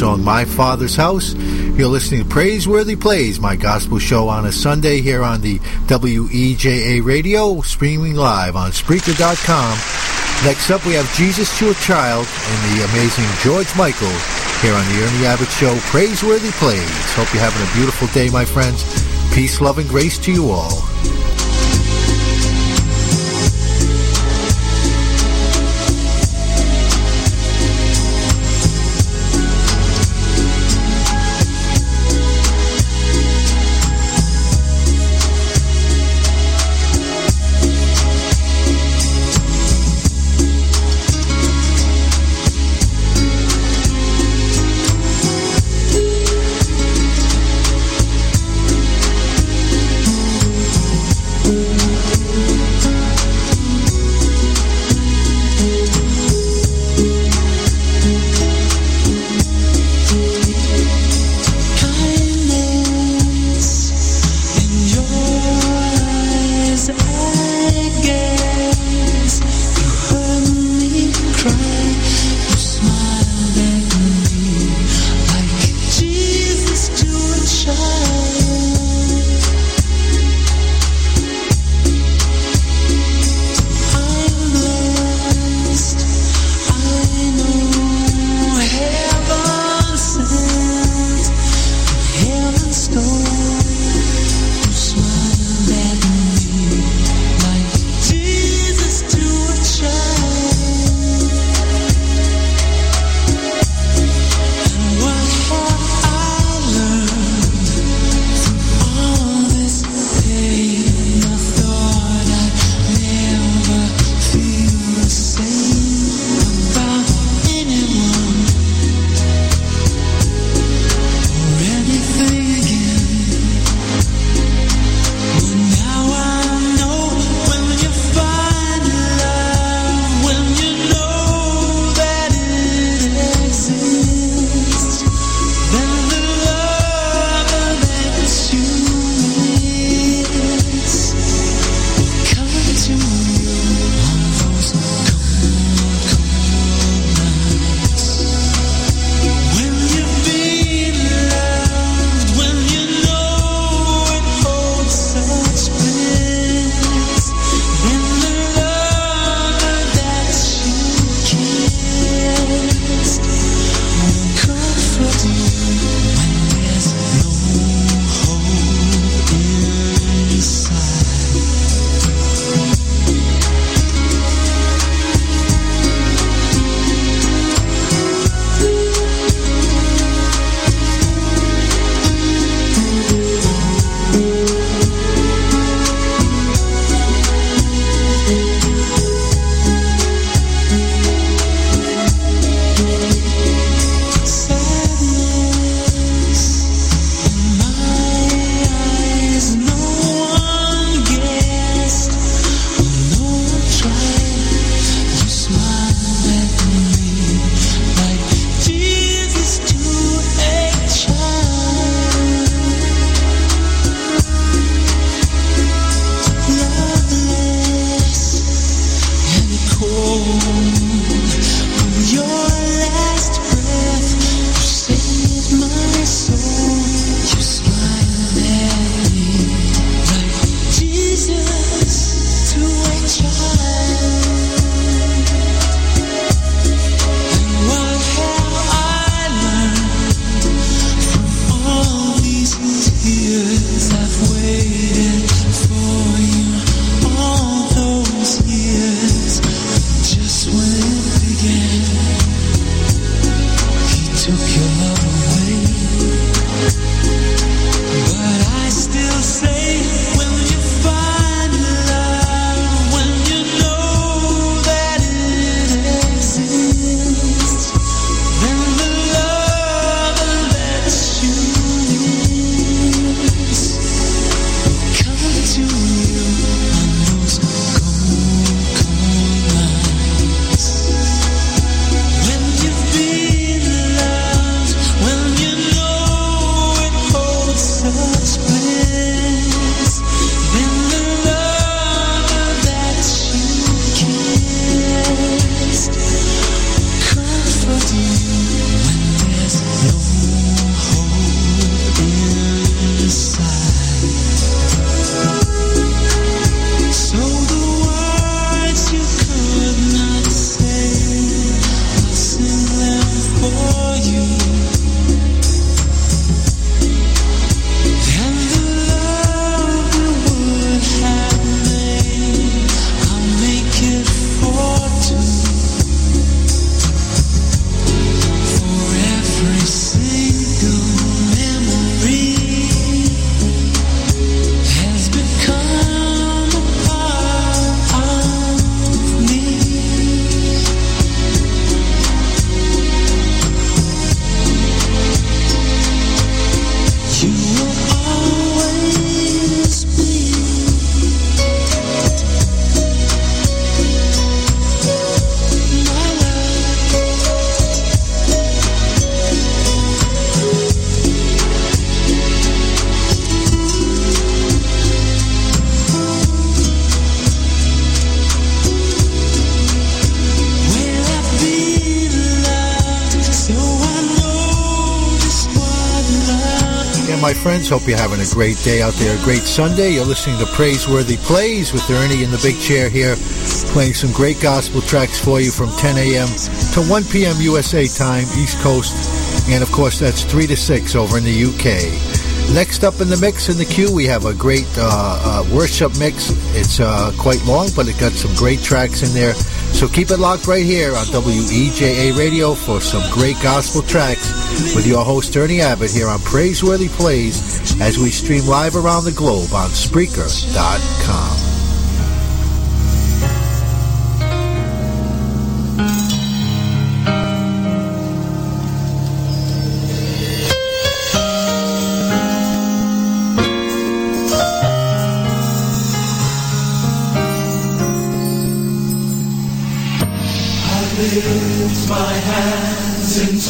Song My Father's House. You're listening to Praiseworthy Plays, my gospel show on a Sunday here on the WEJA radio, streaming live on Spreaker.com. Next up, we have Jesus to a Child and the amazing George Michael here on the Ernie Abbott Show, Praiseworthy Plays. Hope you're having a beautiful day, my friends. Peace, love, and grace to you all. Hope you're having a great day out there, a great Sunday. You're listening to Praiseworthy Plays with Ernie in the big chair here, playing some great gospel tracks for you from 10 a.m. to 1 p.m. USA time, East Coast. And of course, that's 3 to 6 over in the UK. Next up in the mix in the queue, we have a great uh, uh, worship mix. It's uh, quite long, but it got some great tracks in there. So keep it locked right here on WEJA Radio for some great gospel tracks with your host Ernie Abbott here on Praiseworthy Plays as we stream live around the globe on Spreaker.com.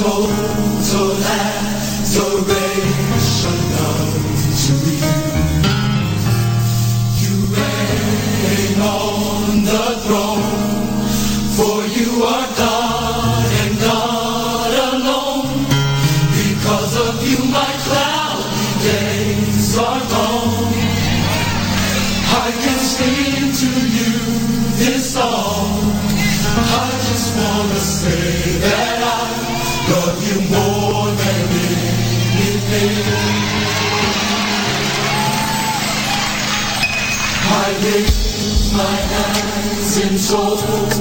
hands in total hands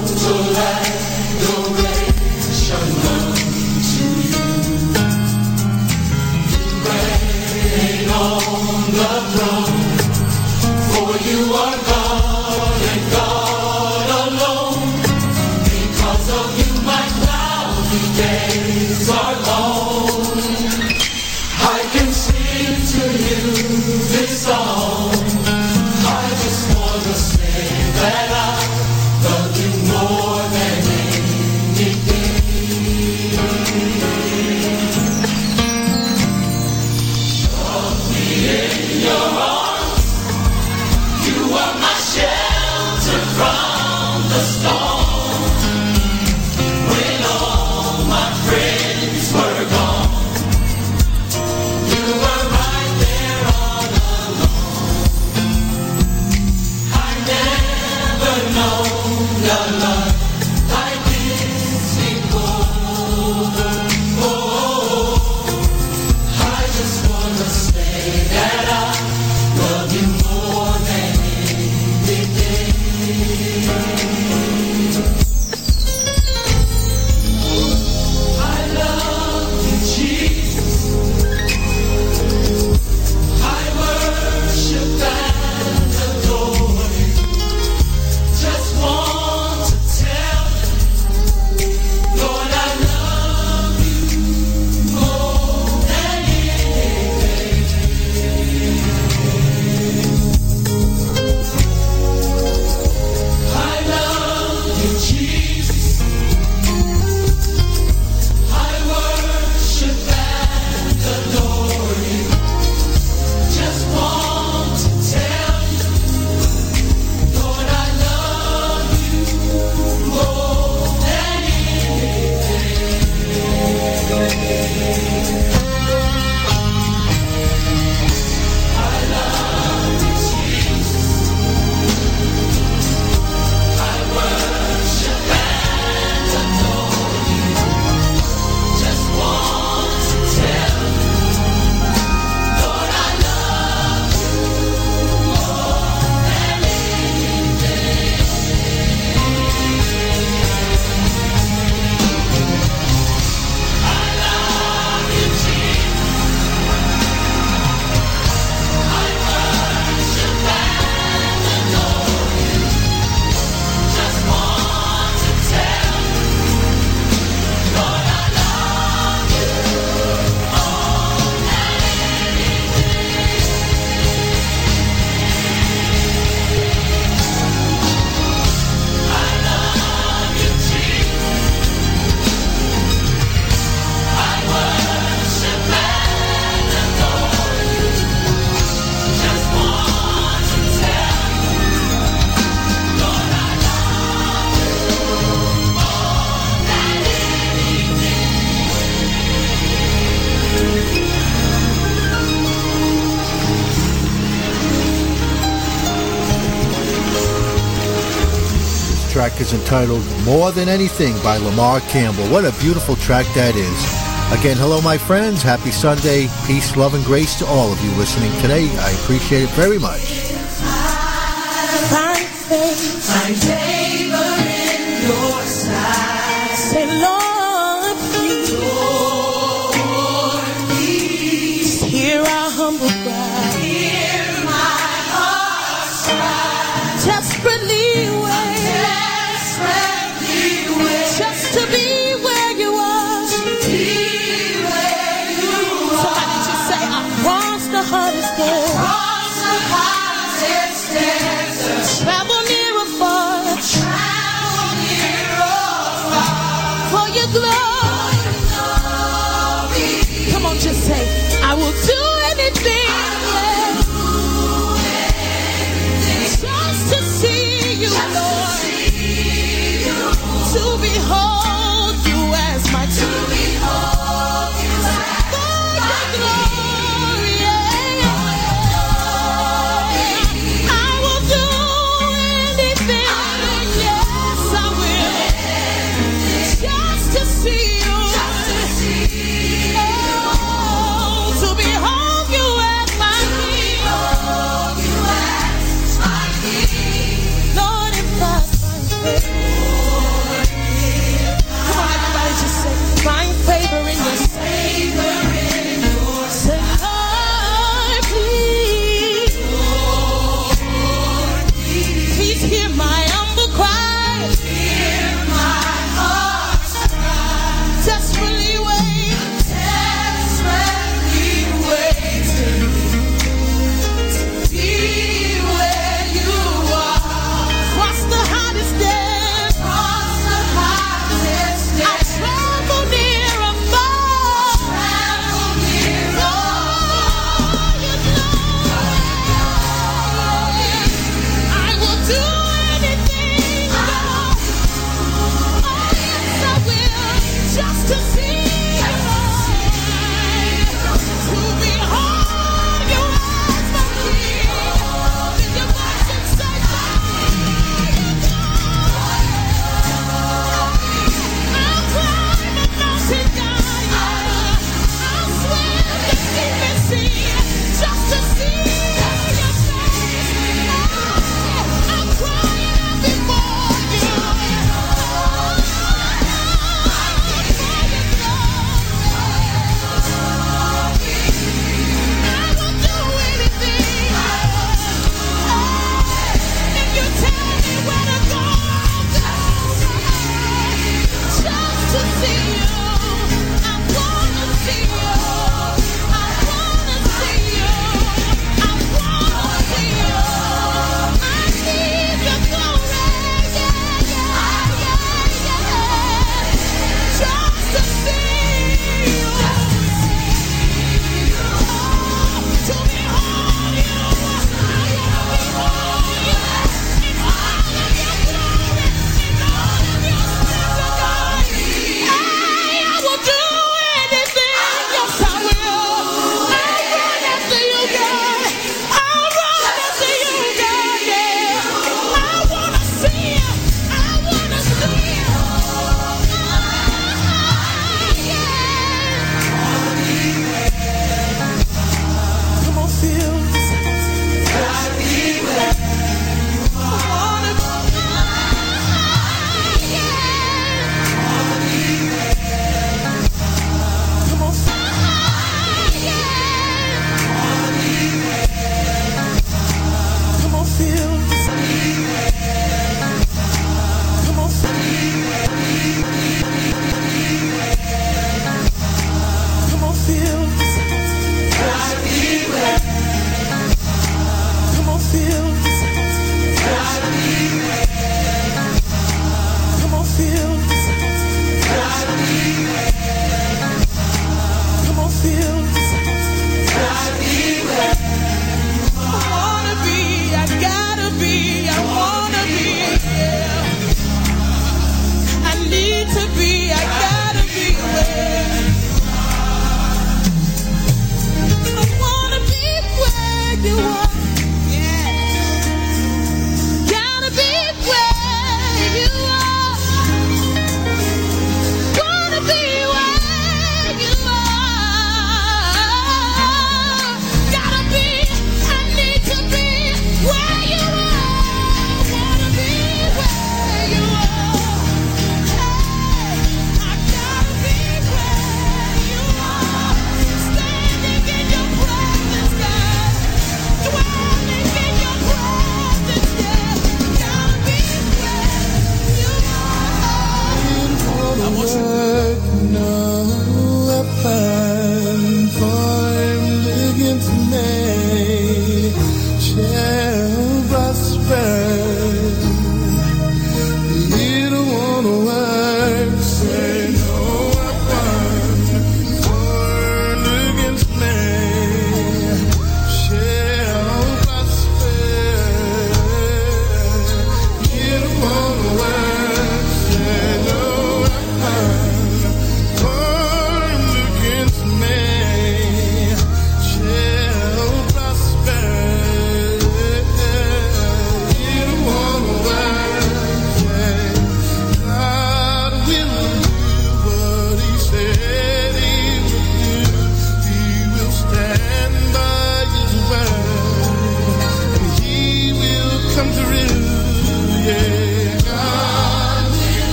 More Than Anything by Lamar Campbell. What a beautiful track that is. Again, hello, my friends. Happy Sunday. Peace, love, and grace to all of you listening today. I appreciate it very much.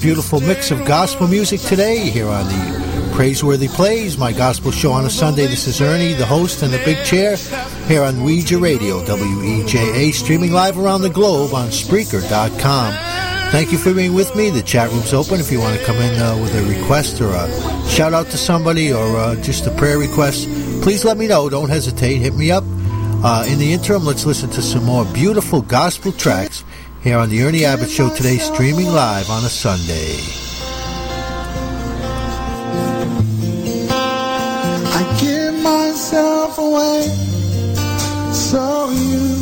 Beautiful mix of gospel music today here on the Praiseworthy Plays, my gospel show on a Sunday. This is Ernie, the host in the big chair, here on WEJA Radio, WEJA, streaming live around the globe on Spreaker.com. Thank you for being with me. The chat room's open if you want to come in uh, with a request or a shout out to somebody or uh, just a prayer request. Please let me know. Don't hesitate. Hit me up. Uh, in the interim, let's listen to some more beautiful gospel tracks here on the Ernie Abbott Show today, streaming live on a Sunday. I give myself away so you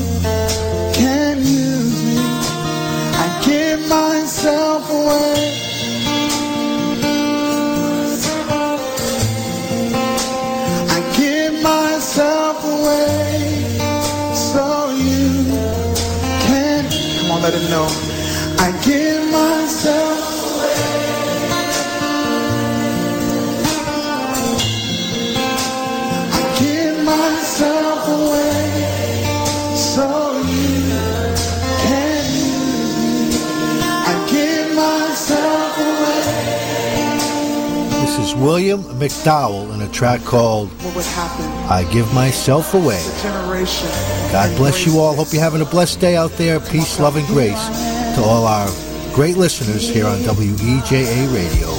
can use me. I give myself away. Know. William McDowell in a track called What would happen? I Give Myself Away. God bless you all. Hope you're having a blessed day out there. Peace, love, and grace to all our great listeners here on WEJA Radio.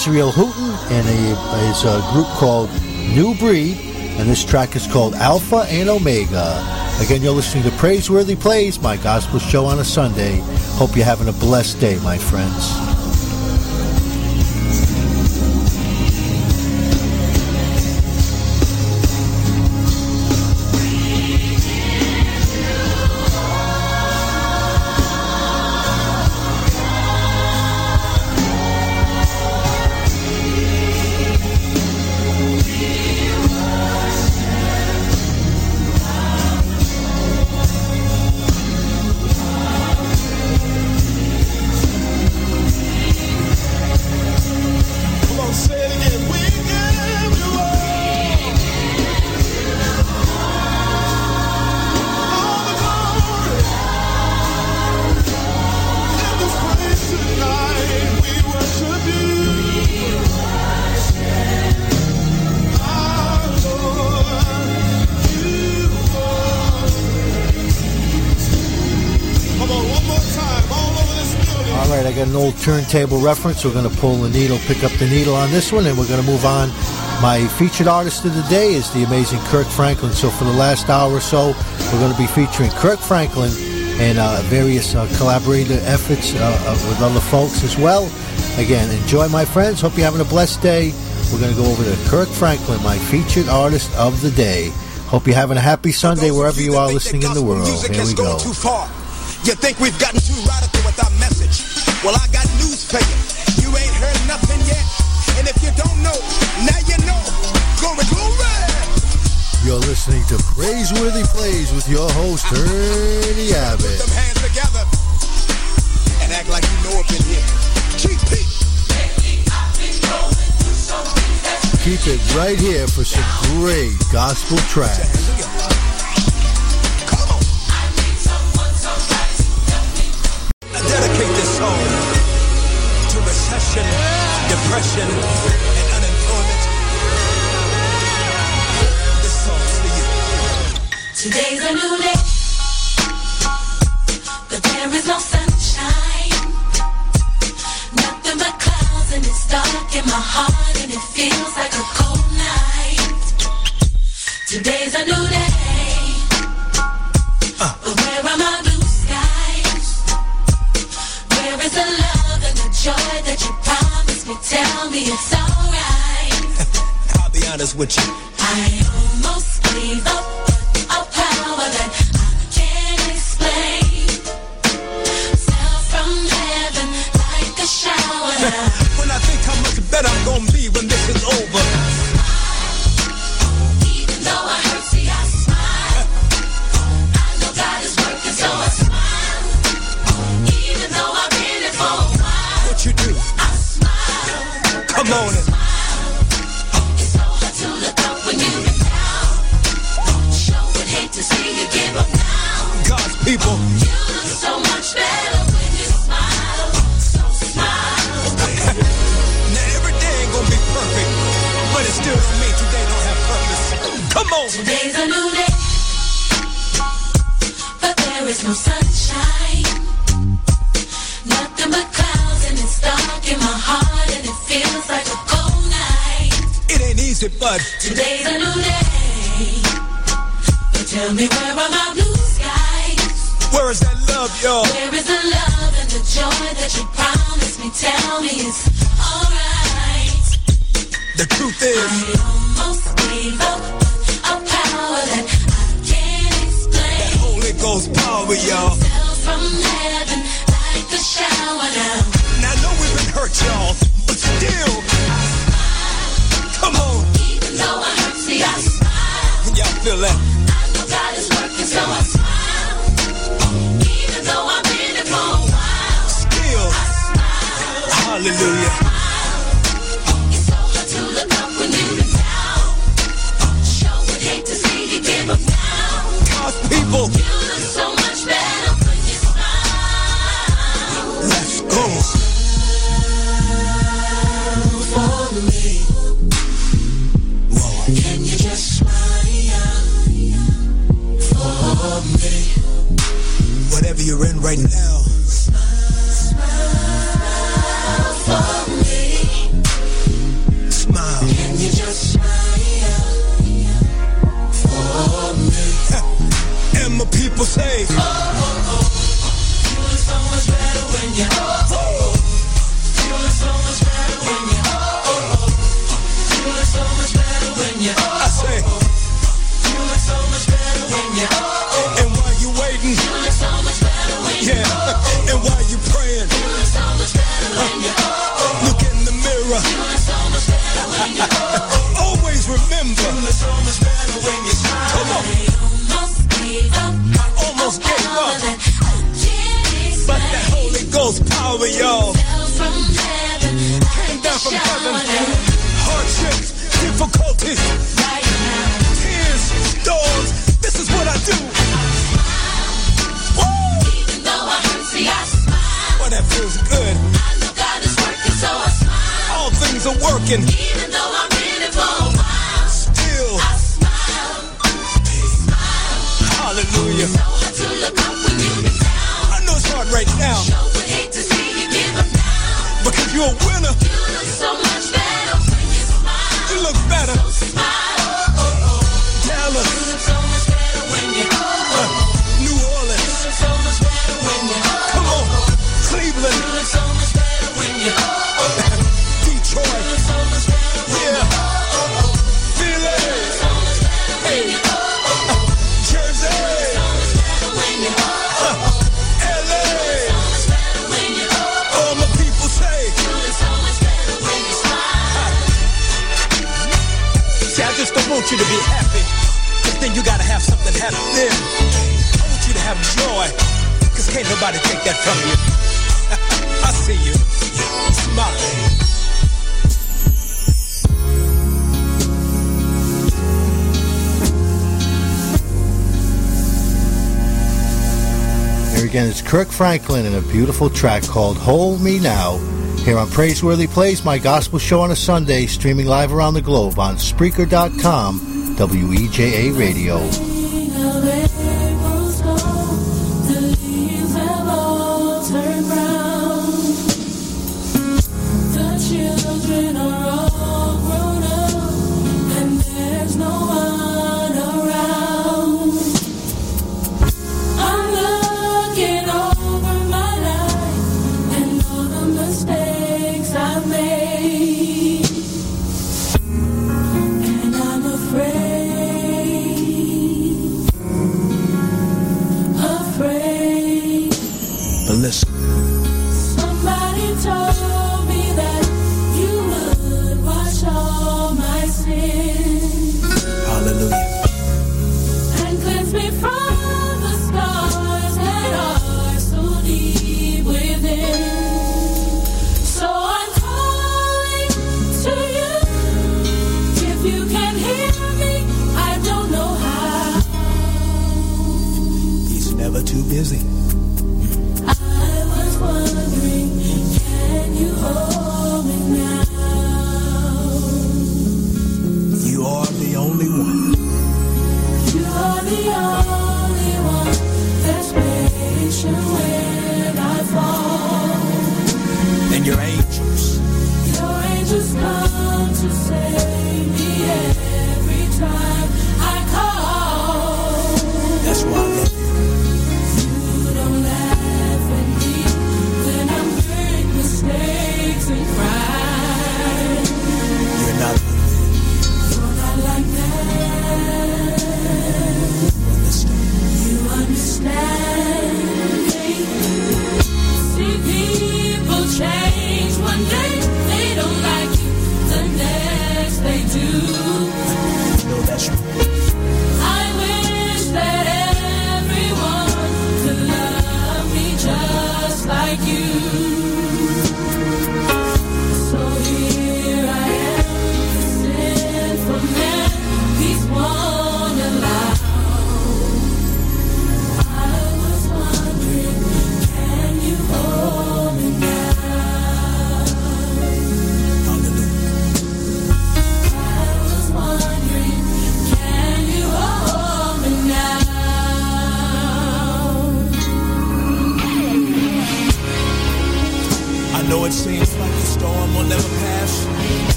Israel Houghton and a, his uh, group called New Breed, and this track is called Alpha and Omega. Again, you're listening to Praiseworthy Plays, my gospel show on a Sunday. Hope you're having a blessed day, my friends. table reference. We're going to pull the needle, pick up the needle on this one, and we're going to move on. My featured artist of the day is the amazing Kirk Franklin. So for the last hour or so, we're going to be featuring Kirk Franklin and uh, various uh, collaborator efforts uh, uh, with other folks as well. Again, enjoy, my friends. Hope you're having a blessed day. We're going to go over to Kirk Franklin, my featured artist of the day. Hope you're having a happy Sunday wherever you are listening in the world. Here we go. You think we've gotten too radical with our message? Well, I got news for you. You ain't heard nothing yet. And if you don't know, now you know. Glory, glory. You're listening to Praiseworthy Plays with your host, Ernie Abbott. Put them hands together and act like you know up in here. Keep it right here for some great gospel tracks. depression and unemployment. This song's for you. Today's a new day, but there is no sunshine. Nothing but clouds, and it's dark in my heart, and it feels like a it's alright. I'll be honest with you. I take that from you. I see you smiling. Here again is Kirk Franklin in a beautiful track called Hold Me Now. Here on Praiseworthy Plays, my gospel show on a Sunday, streaming live around the globe on Spreaker.com, WEJA Radio.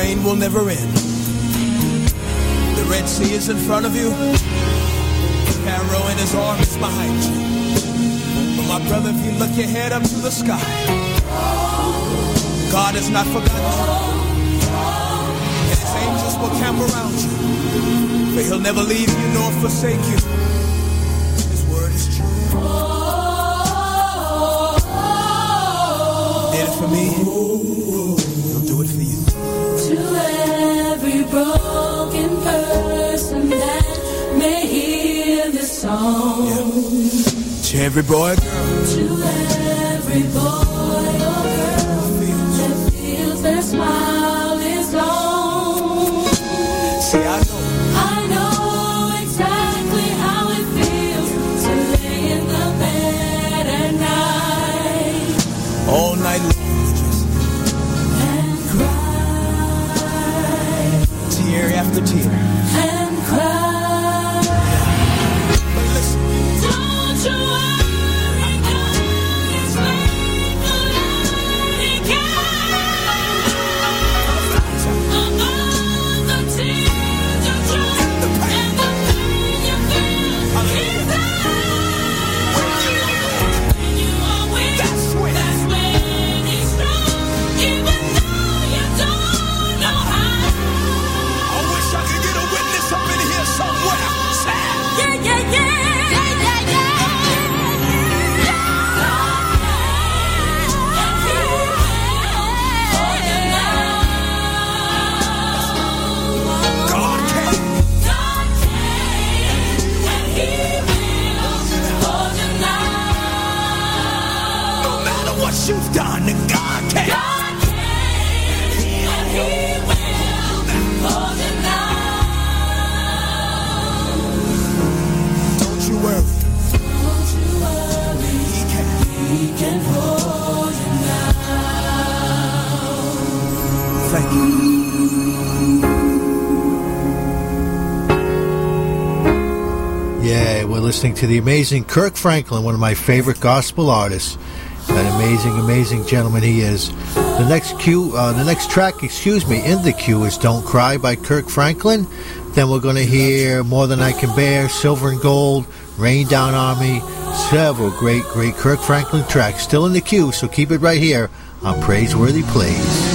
rain will never end. To the amazing Kirk Franklin, one of my favorite gospel artists. That amazing, amazing gentleman he is. The next cue, uh, the next track, excuse me, in the queue is "Don't Cry" by Kirk Franklin. Then we're going to hear "More Than I Can Bear," "Silver and Gold," "Rain Down on Me." Several great, great Kirk Franklin tracks still in the queue, so keep it right here on Praiseworthy Plays.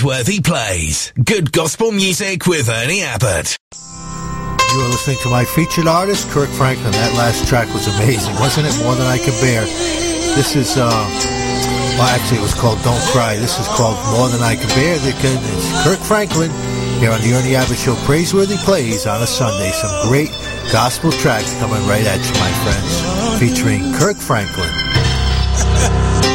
Praiseworthy Plays. Good gospel music with Ernie Abbott. You are listening to my featured artist, Kirk Franklin. That last track was amazing, wasn't it? More than I can bear. This is, uh, well, actually, it was called Don't Cry. This is called More Than I Can Bear. It's Kirk Franklin here on the Ernie Abbott Show. Praiseworthy plays on a Sunday. Some great gospel tracks coming right at you, my friends, featuring Kirk Franklin. *laughs*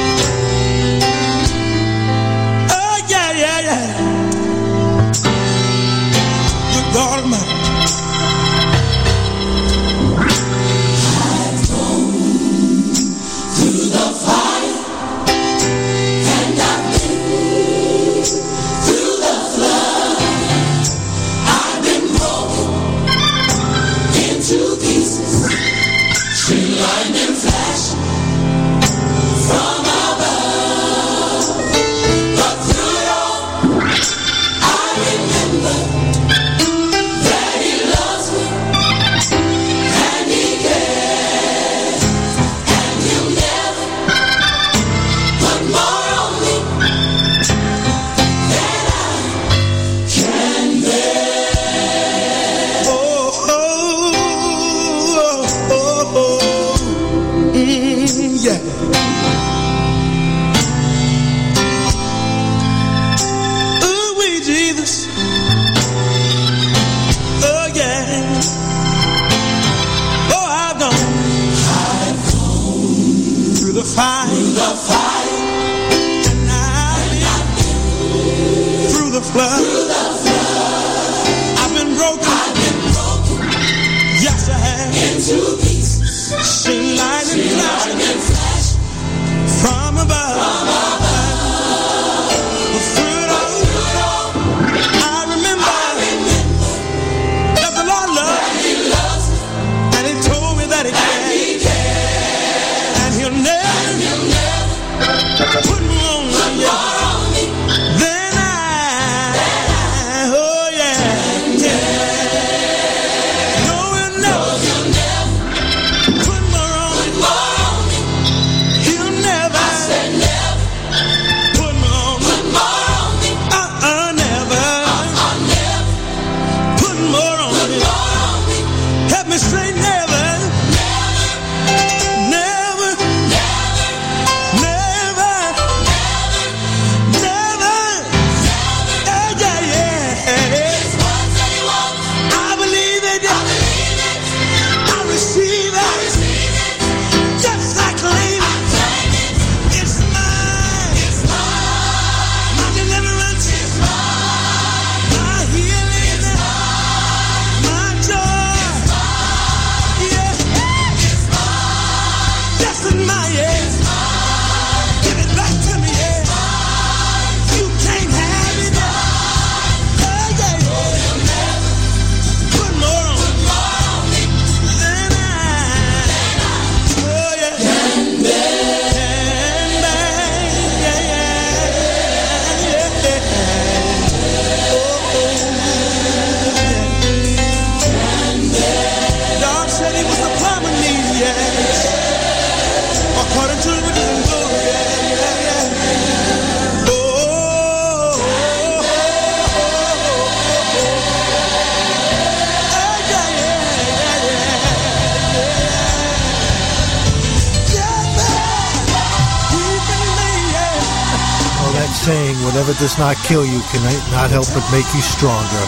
whatever does not kill you can not help but make you stronger.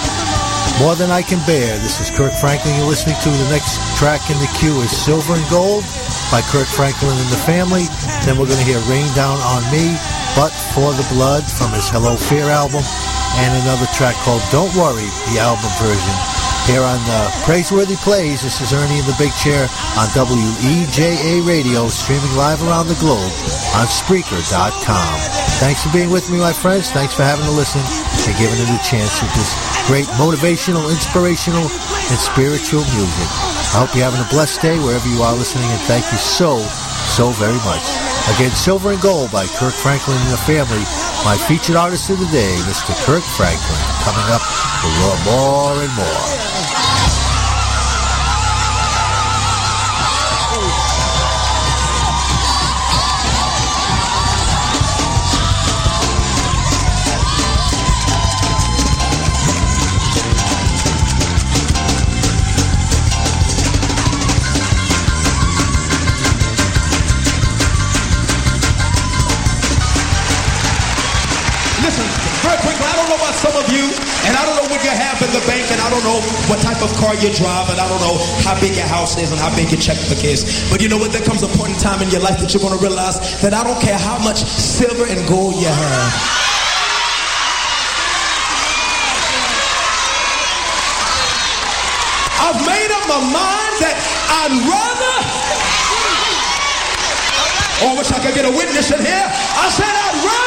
More than I can bear. This is Kirk Franklin. You're listening to the next track in the queue is Silver and Gold by Kirk Franklin and the Family. Then we're going to hear Rain Down on Me, But for the Blood from his Hello Fear album, and another track called Don't Worry, the album version. Here on the Praiseworthy Plays, this is Ernie in the Big Chair on WEJA Radio, streaming live around the globe on Spreaker.com. Thanks for being with me, my friends. Thanks for having to listen and giving it a chance with this great motivational, inspirational, and spiritual music. I hope you're having a blessed day wherever you are listening, and thank you so, so very much. Again, Silver and Gold by Kirk Franklin and the Family. My featured artist of the day, Mr. Kirk Franklin, coming up for more and more. Don't know what type of car you drive, and I don't know how big your house is and how big your checkbook is. But you know what? There comes a point in time in your life that you're going to realize that I don't care how much silver and gold you have. I've made up my mind that I'd rather. Oh, I wish I could get a witness in here. I said I'd rather.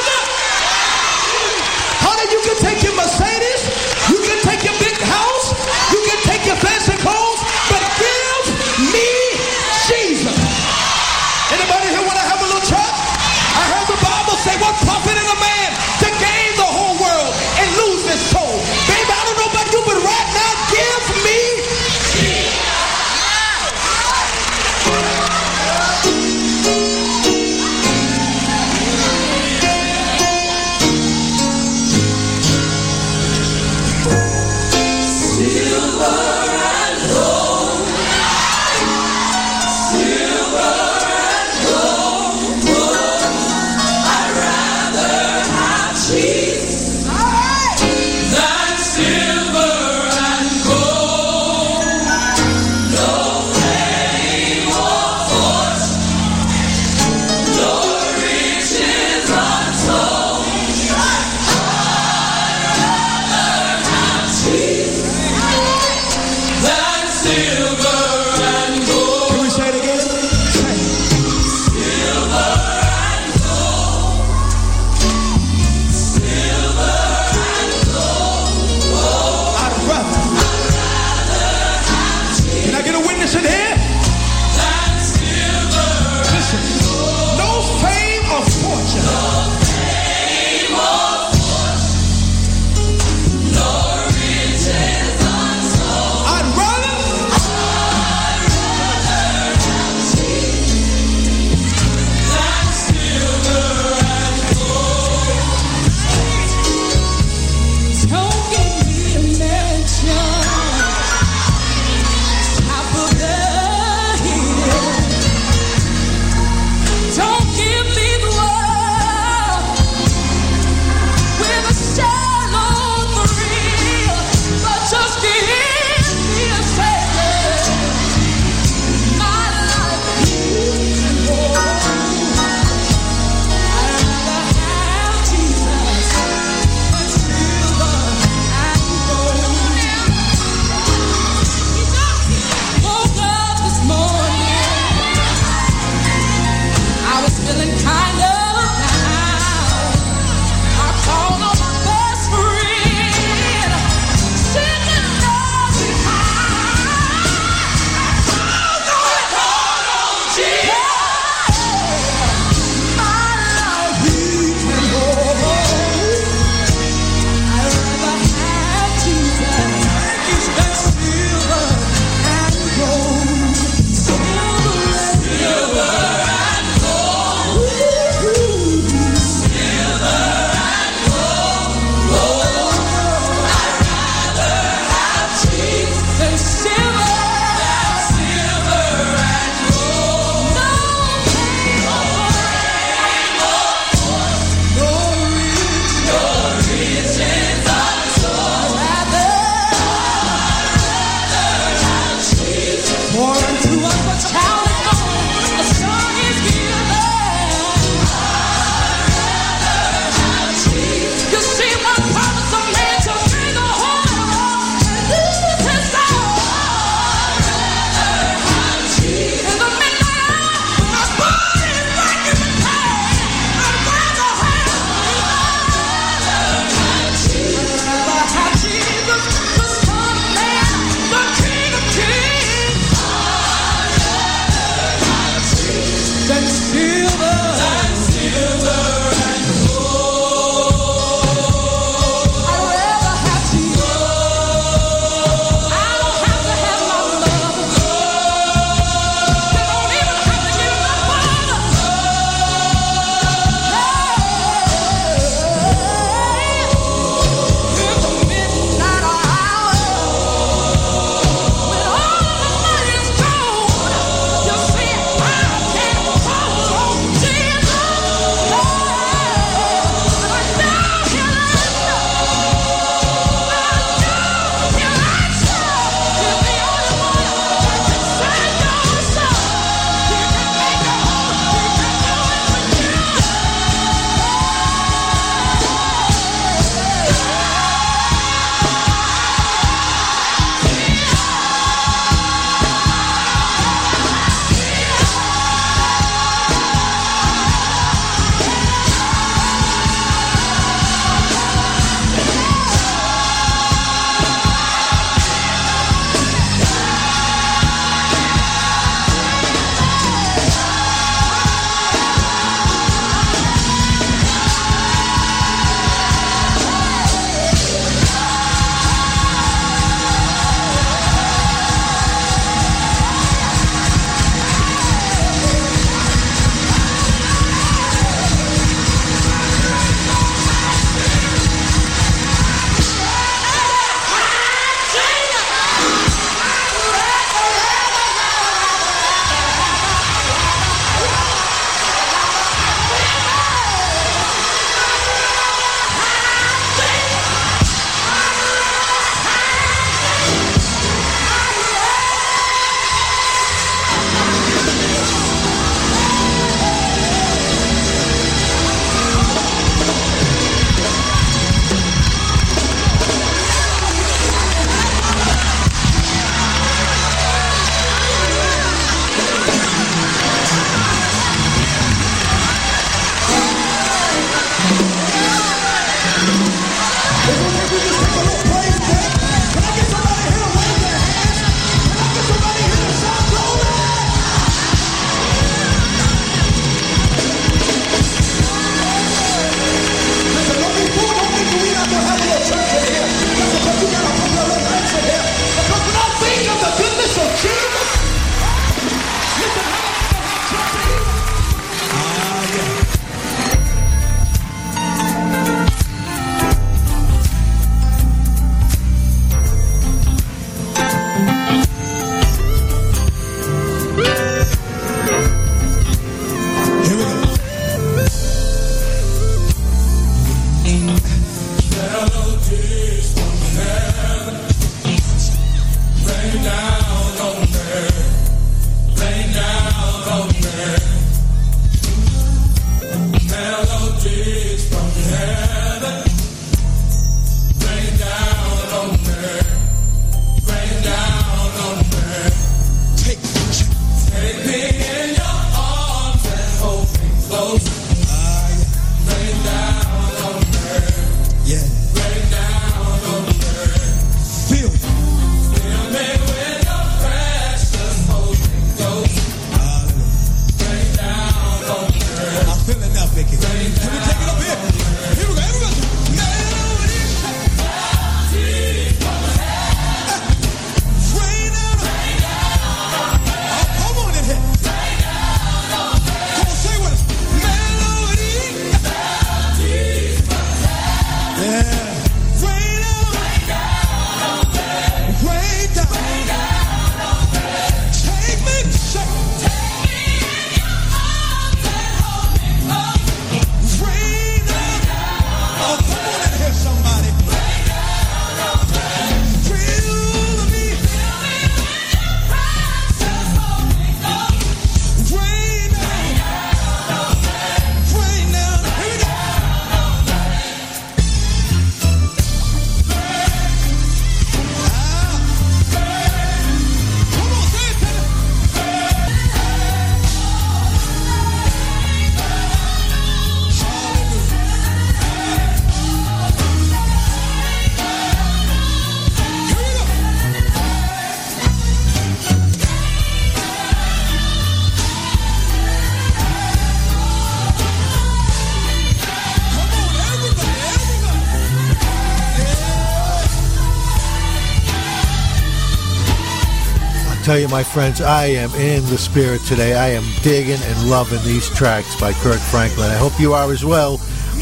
Tell you, my friends, I am in the spirit today. I am digging and loving these tracks by Kirk Franklin. I hope you are as well.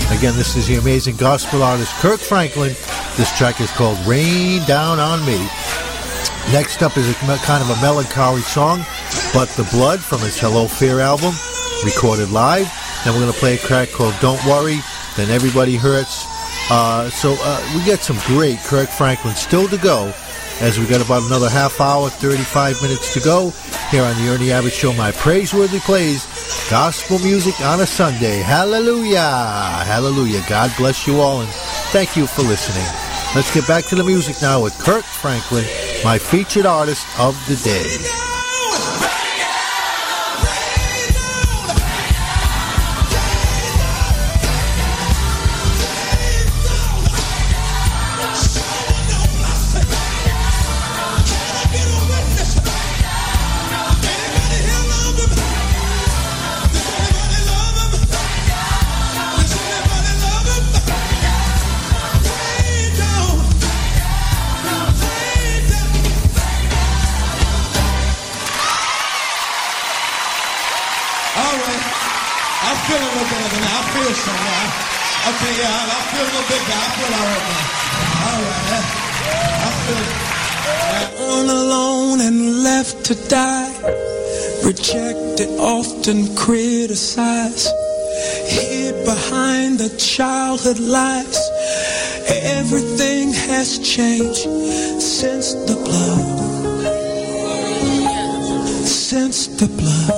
Again, this is the amazing gospel artist Kirk Franklin. This track is called Rain Down on Me. Next up is a kind of a melancholy song, But the Blood from his Hello Fear album, recorded live. Then we're going to play a track called Don't Worry, then Everybody Hurts. Uh, so uh, we get some great Kirk Franklin still to go as we got about another half hour, 35 minutes to go here on the Ernie Abbott Show. My praiseworthy plays, gospel music on a Sunday. Hallelujah. Hallelujah. God bless you all and thank you for listening. Let's get back to the music now with Kirk Franklin, my featured artist of the day. Left to die. Rejected, often criticized. Hid behind the childhood lies. Everything has changed since the blood. Since the blood.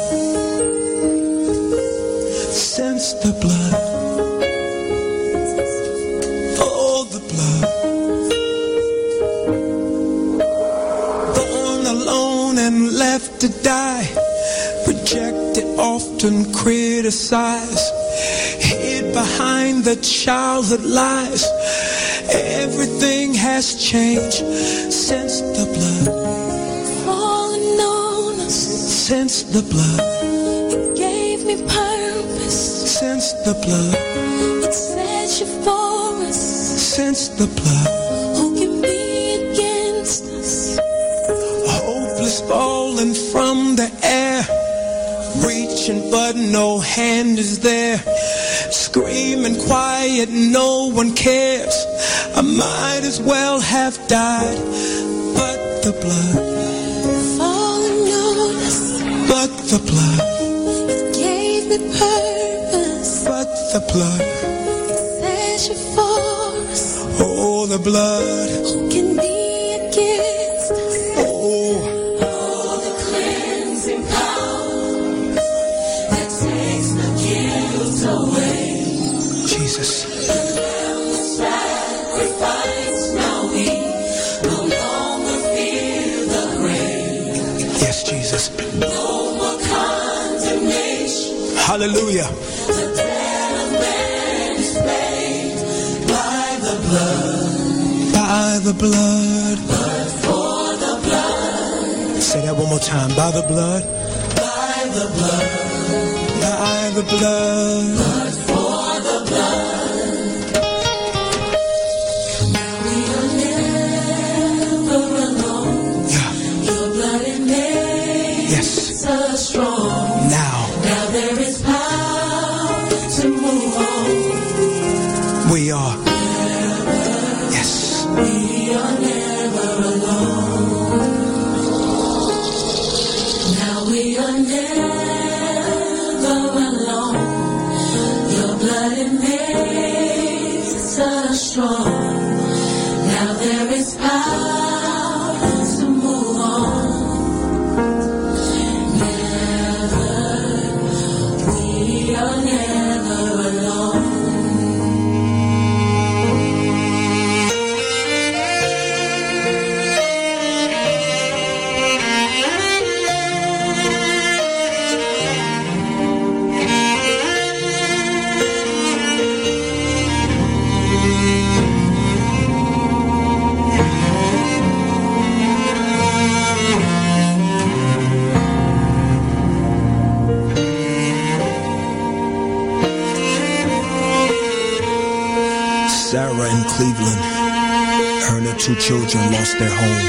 To die. Rejected, often criticized. Hid behind the childhood lies. Everything has changed since the blood. Falling on us, Since the blood. it gave me purpose. Since the blood. It set you for us. Since the blood. But no hand is there. Screaming quiet, no one cares. I might as well have died. But the blood, Falling but the blood, it gave me purpose. but the blood. It Set you for us. Oh, the blood. Hallelujah. The debt of man is paid by the blood. By the blood. For the blood, Say that one more time. By the blood. by the blood, By the blood. for Yes. Two children lost their home.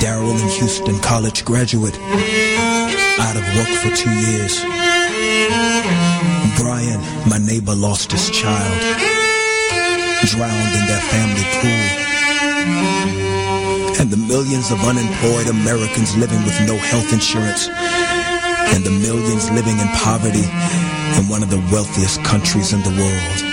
Daryl in Houston, college graduate. Out of work for two years. Brian, my neighbor, lost his child. Drowned in their family pool. And the millions of unemployed Americans living with no health insurance. And the millions living in poverty in one of the wealthiest countries in the world.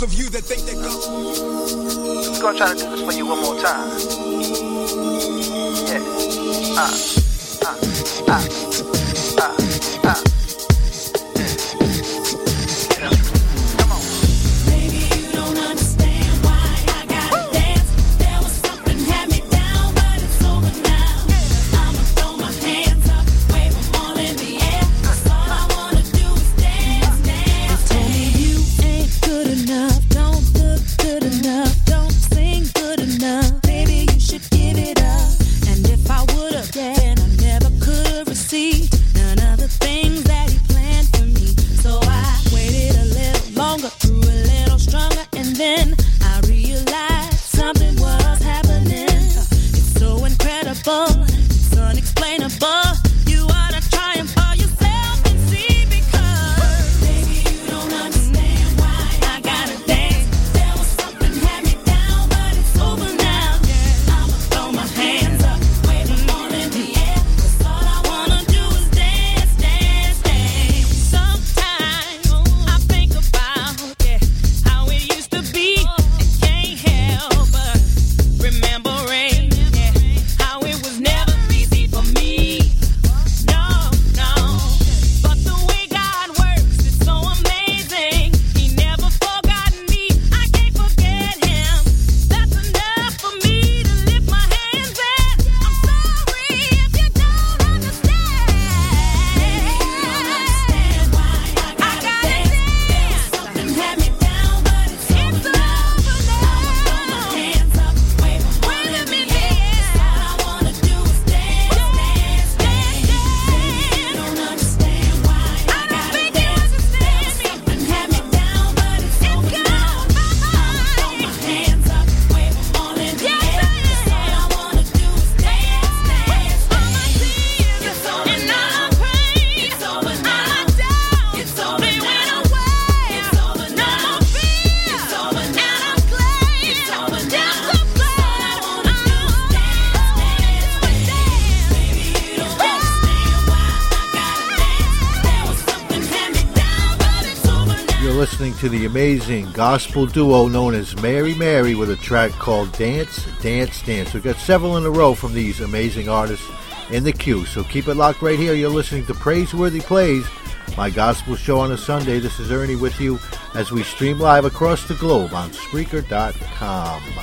those of you that think they got. I'm gonna try to do this for you one more time. amazing gospel duo known as Mary Mary with a track called Dance, Dance, Dance. We've got several in a row from these amazing artists in the queue. So keep it locked right here. You're listening to Praiseworthy Plays, my gospel show on a Sunday. This is Ernie with you as we stream live across the globe on Spreaker.com.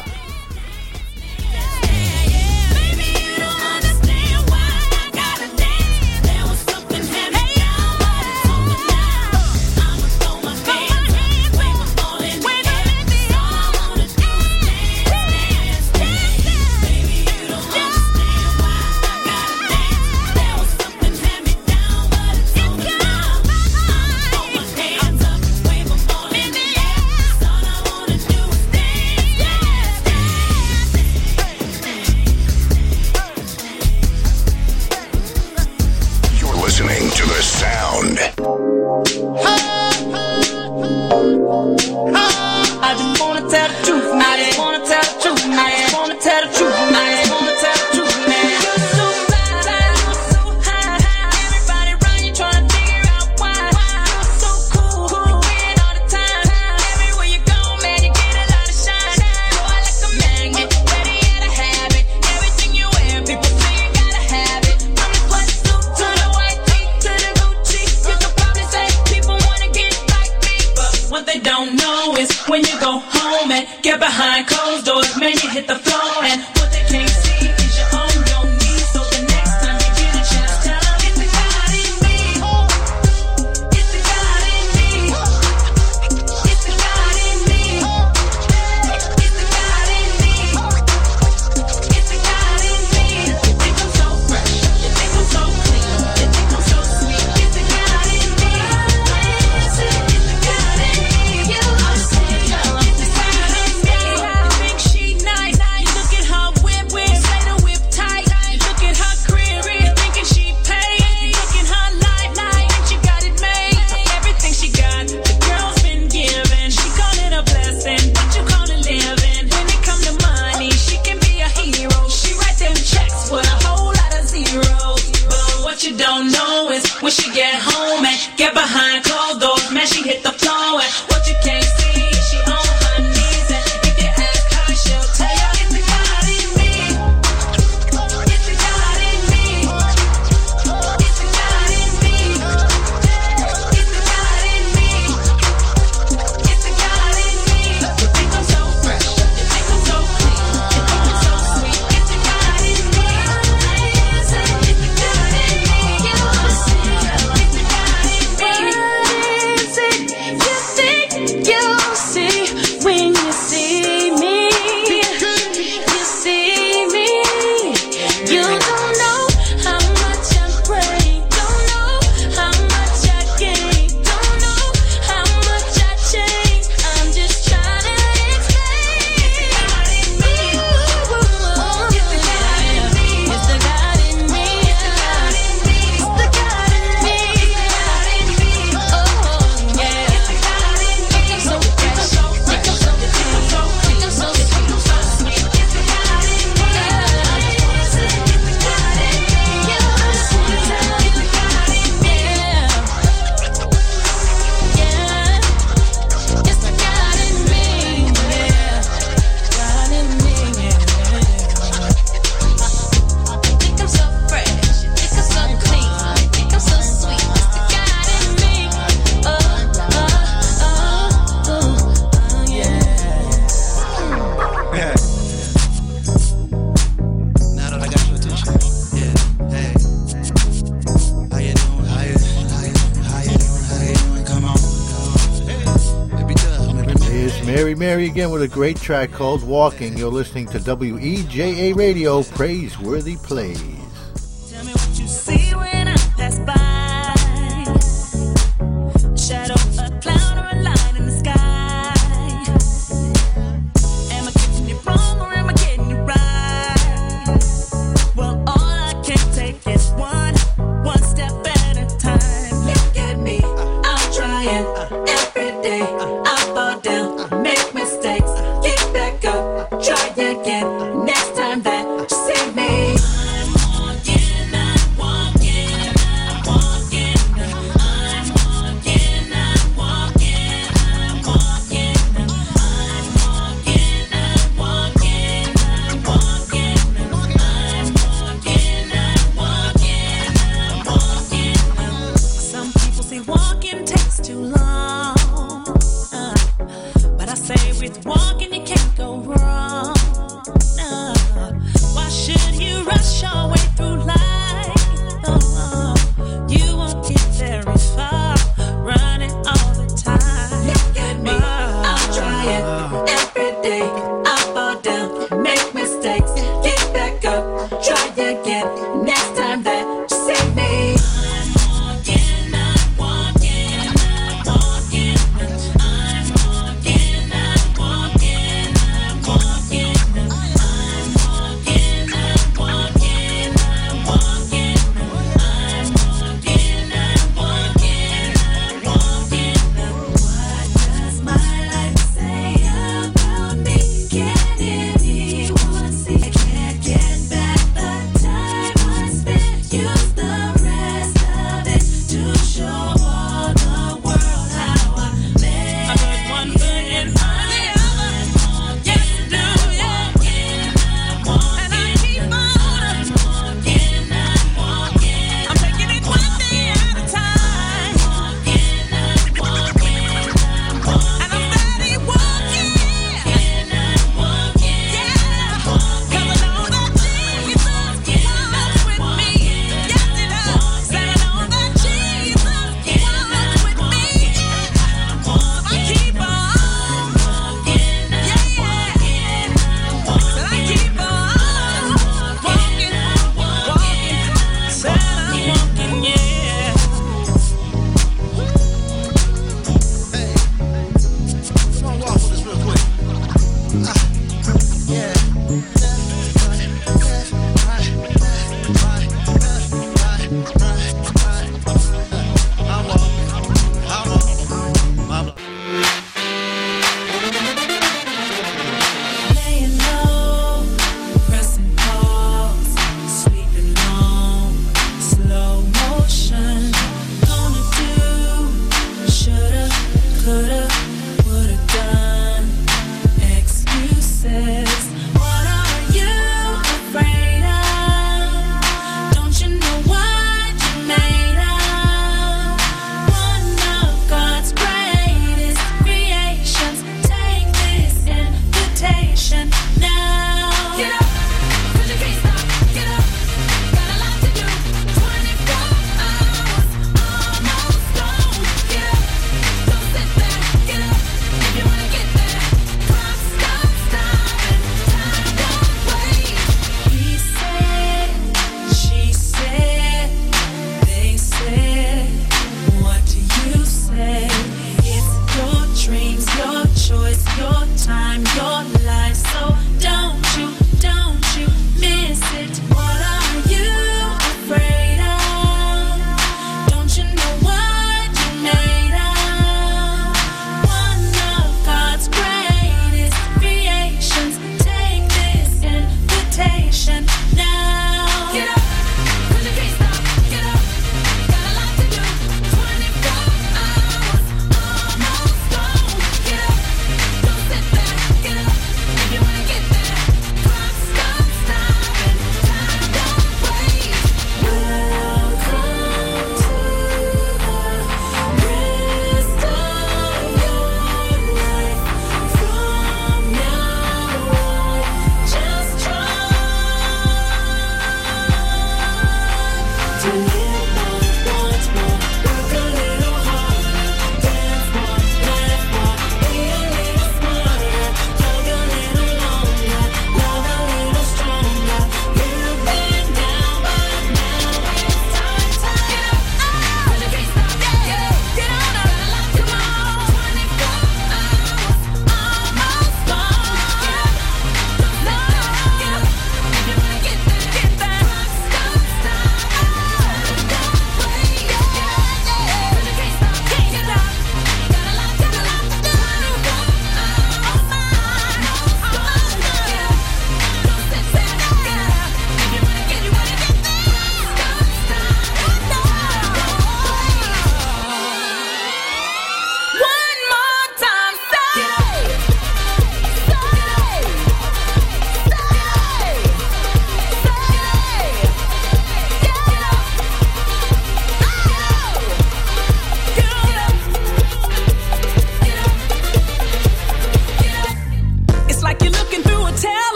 Mary again with a great track called Walking. You're listening to WEJA Radio Praiseworthy Plays.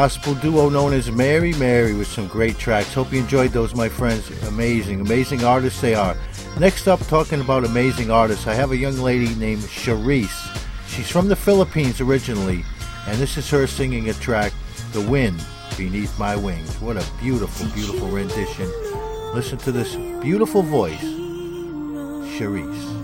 gospel duo known as Mary Mary with some great tracks. Hope you enjoyed those, my friends. Amazing, amazing artists they are. Next up, talking about amazing artists, I have a young lady named Charisse. She's from the Philippines originally, and this is her singing a track, The Wind Beneath My Wings. What a beautiful, beautiful rendition. Listen to this beautiful voice, Charisse.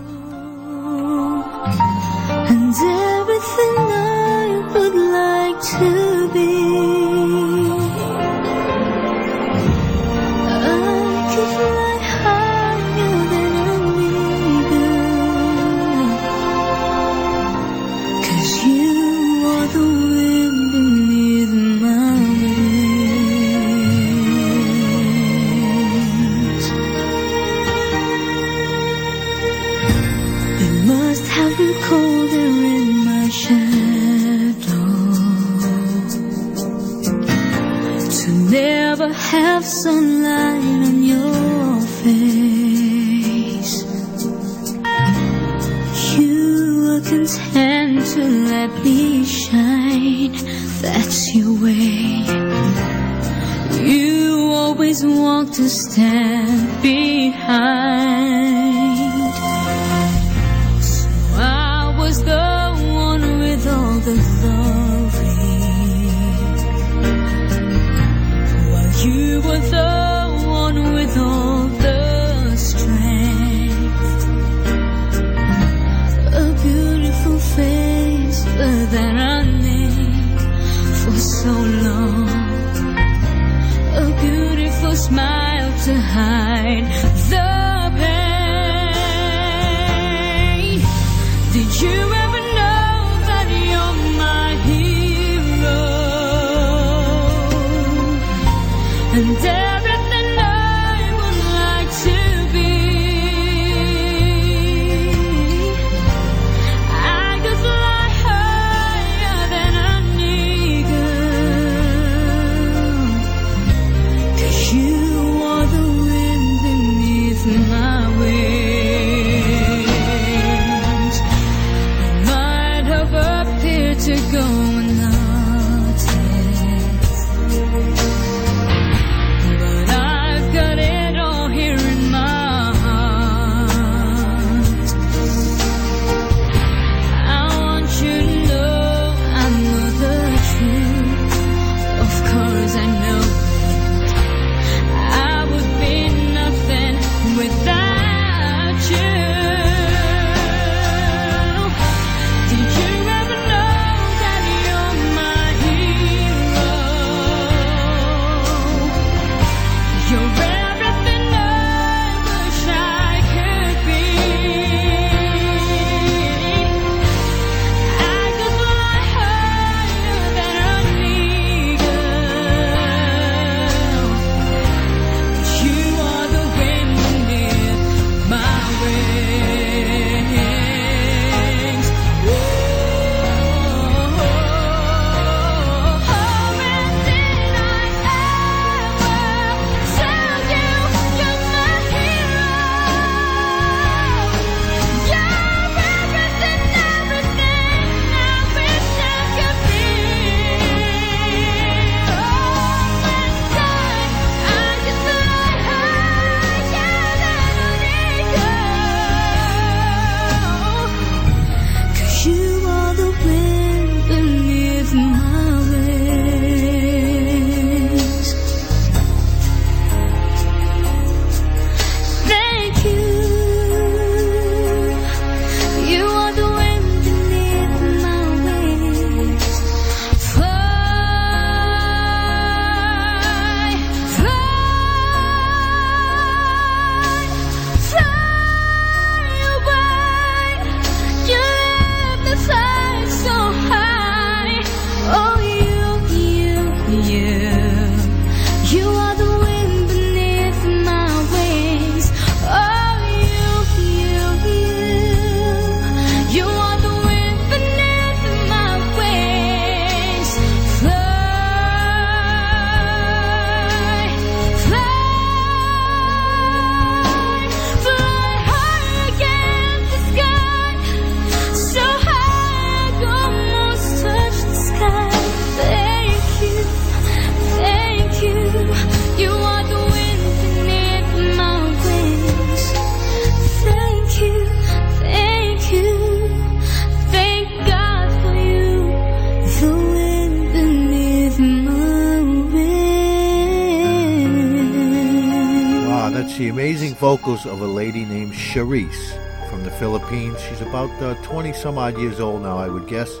Charisse from the Philippines. She's about uh, 20 some odd years old now, I would guess.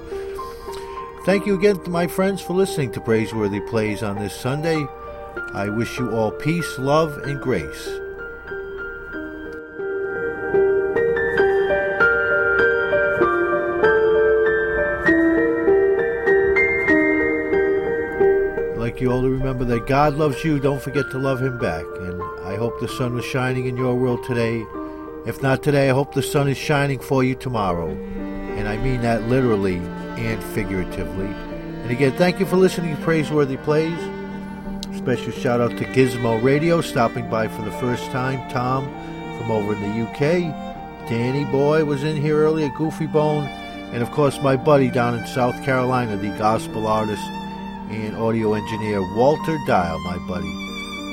Thank you again to my friends for listening to Praiseworthy Plays on this Sunday. I wish you all peace, love, and grace. Like you all to remember that God loves you. Don't forget to love Him back. And I hope the sun was shining in your world today. If not today, I hope the sun is shining for you tomorrow. And I mean that literally and figuratively. And again, thank you for listening to Praiseworthy Plays. Special shout out to Gizmo Radio stopping by for the first time. Tom from over in the UK. Danny Boy was in here earlier, Goofy Bone. And of course, my buddy down in South Carolina, the gospel artist and audio engineer Walter Dial, my buddy.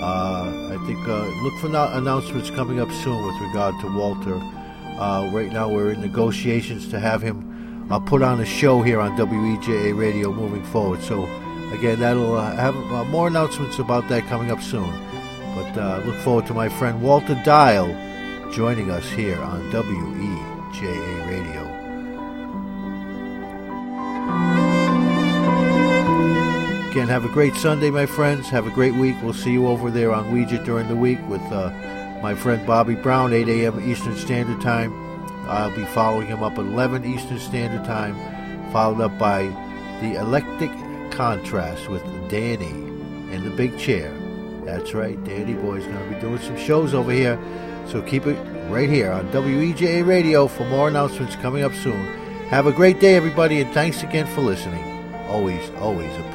Uh, I think uh, look for no- announcements coming up soon with regard to Walter. Uh, right now, we're in negotiations to have him put on a show here on WEJA Radio moving forward. So, again, that'll have more announcements about that coming up soon. But look forward to my friend Walter Dial joining us here on WEJA Again, have a great Sunday, my friends. Have a great week. We'll see you over there on WEJA during the week with uh, my friend Bobby Brown, 8 a.m. Eastern Standard Time. I'll be following him up at 11 Eastern Standard Time, followed up by the Electric Contrast with Danny in the big chair. That's right, Danny Boy's going to be doing some shows over here. So keep it right here on WEJA Radio for more announcements coming up soon. Have a great day, everybody, and thanks again for listening. Always, always a.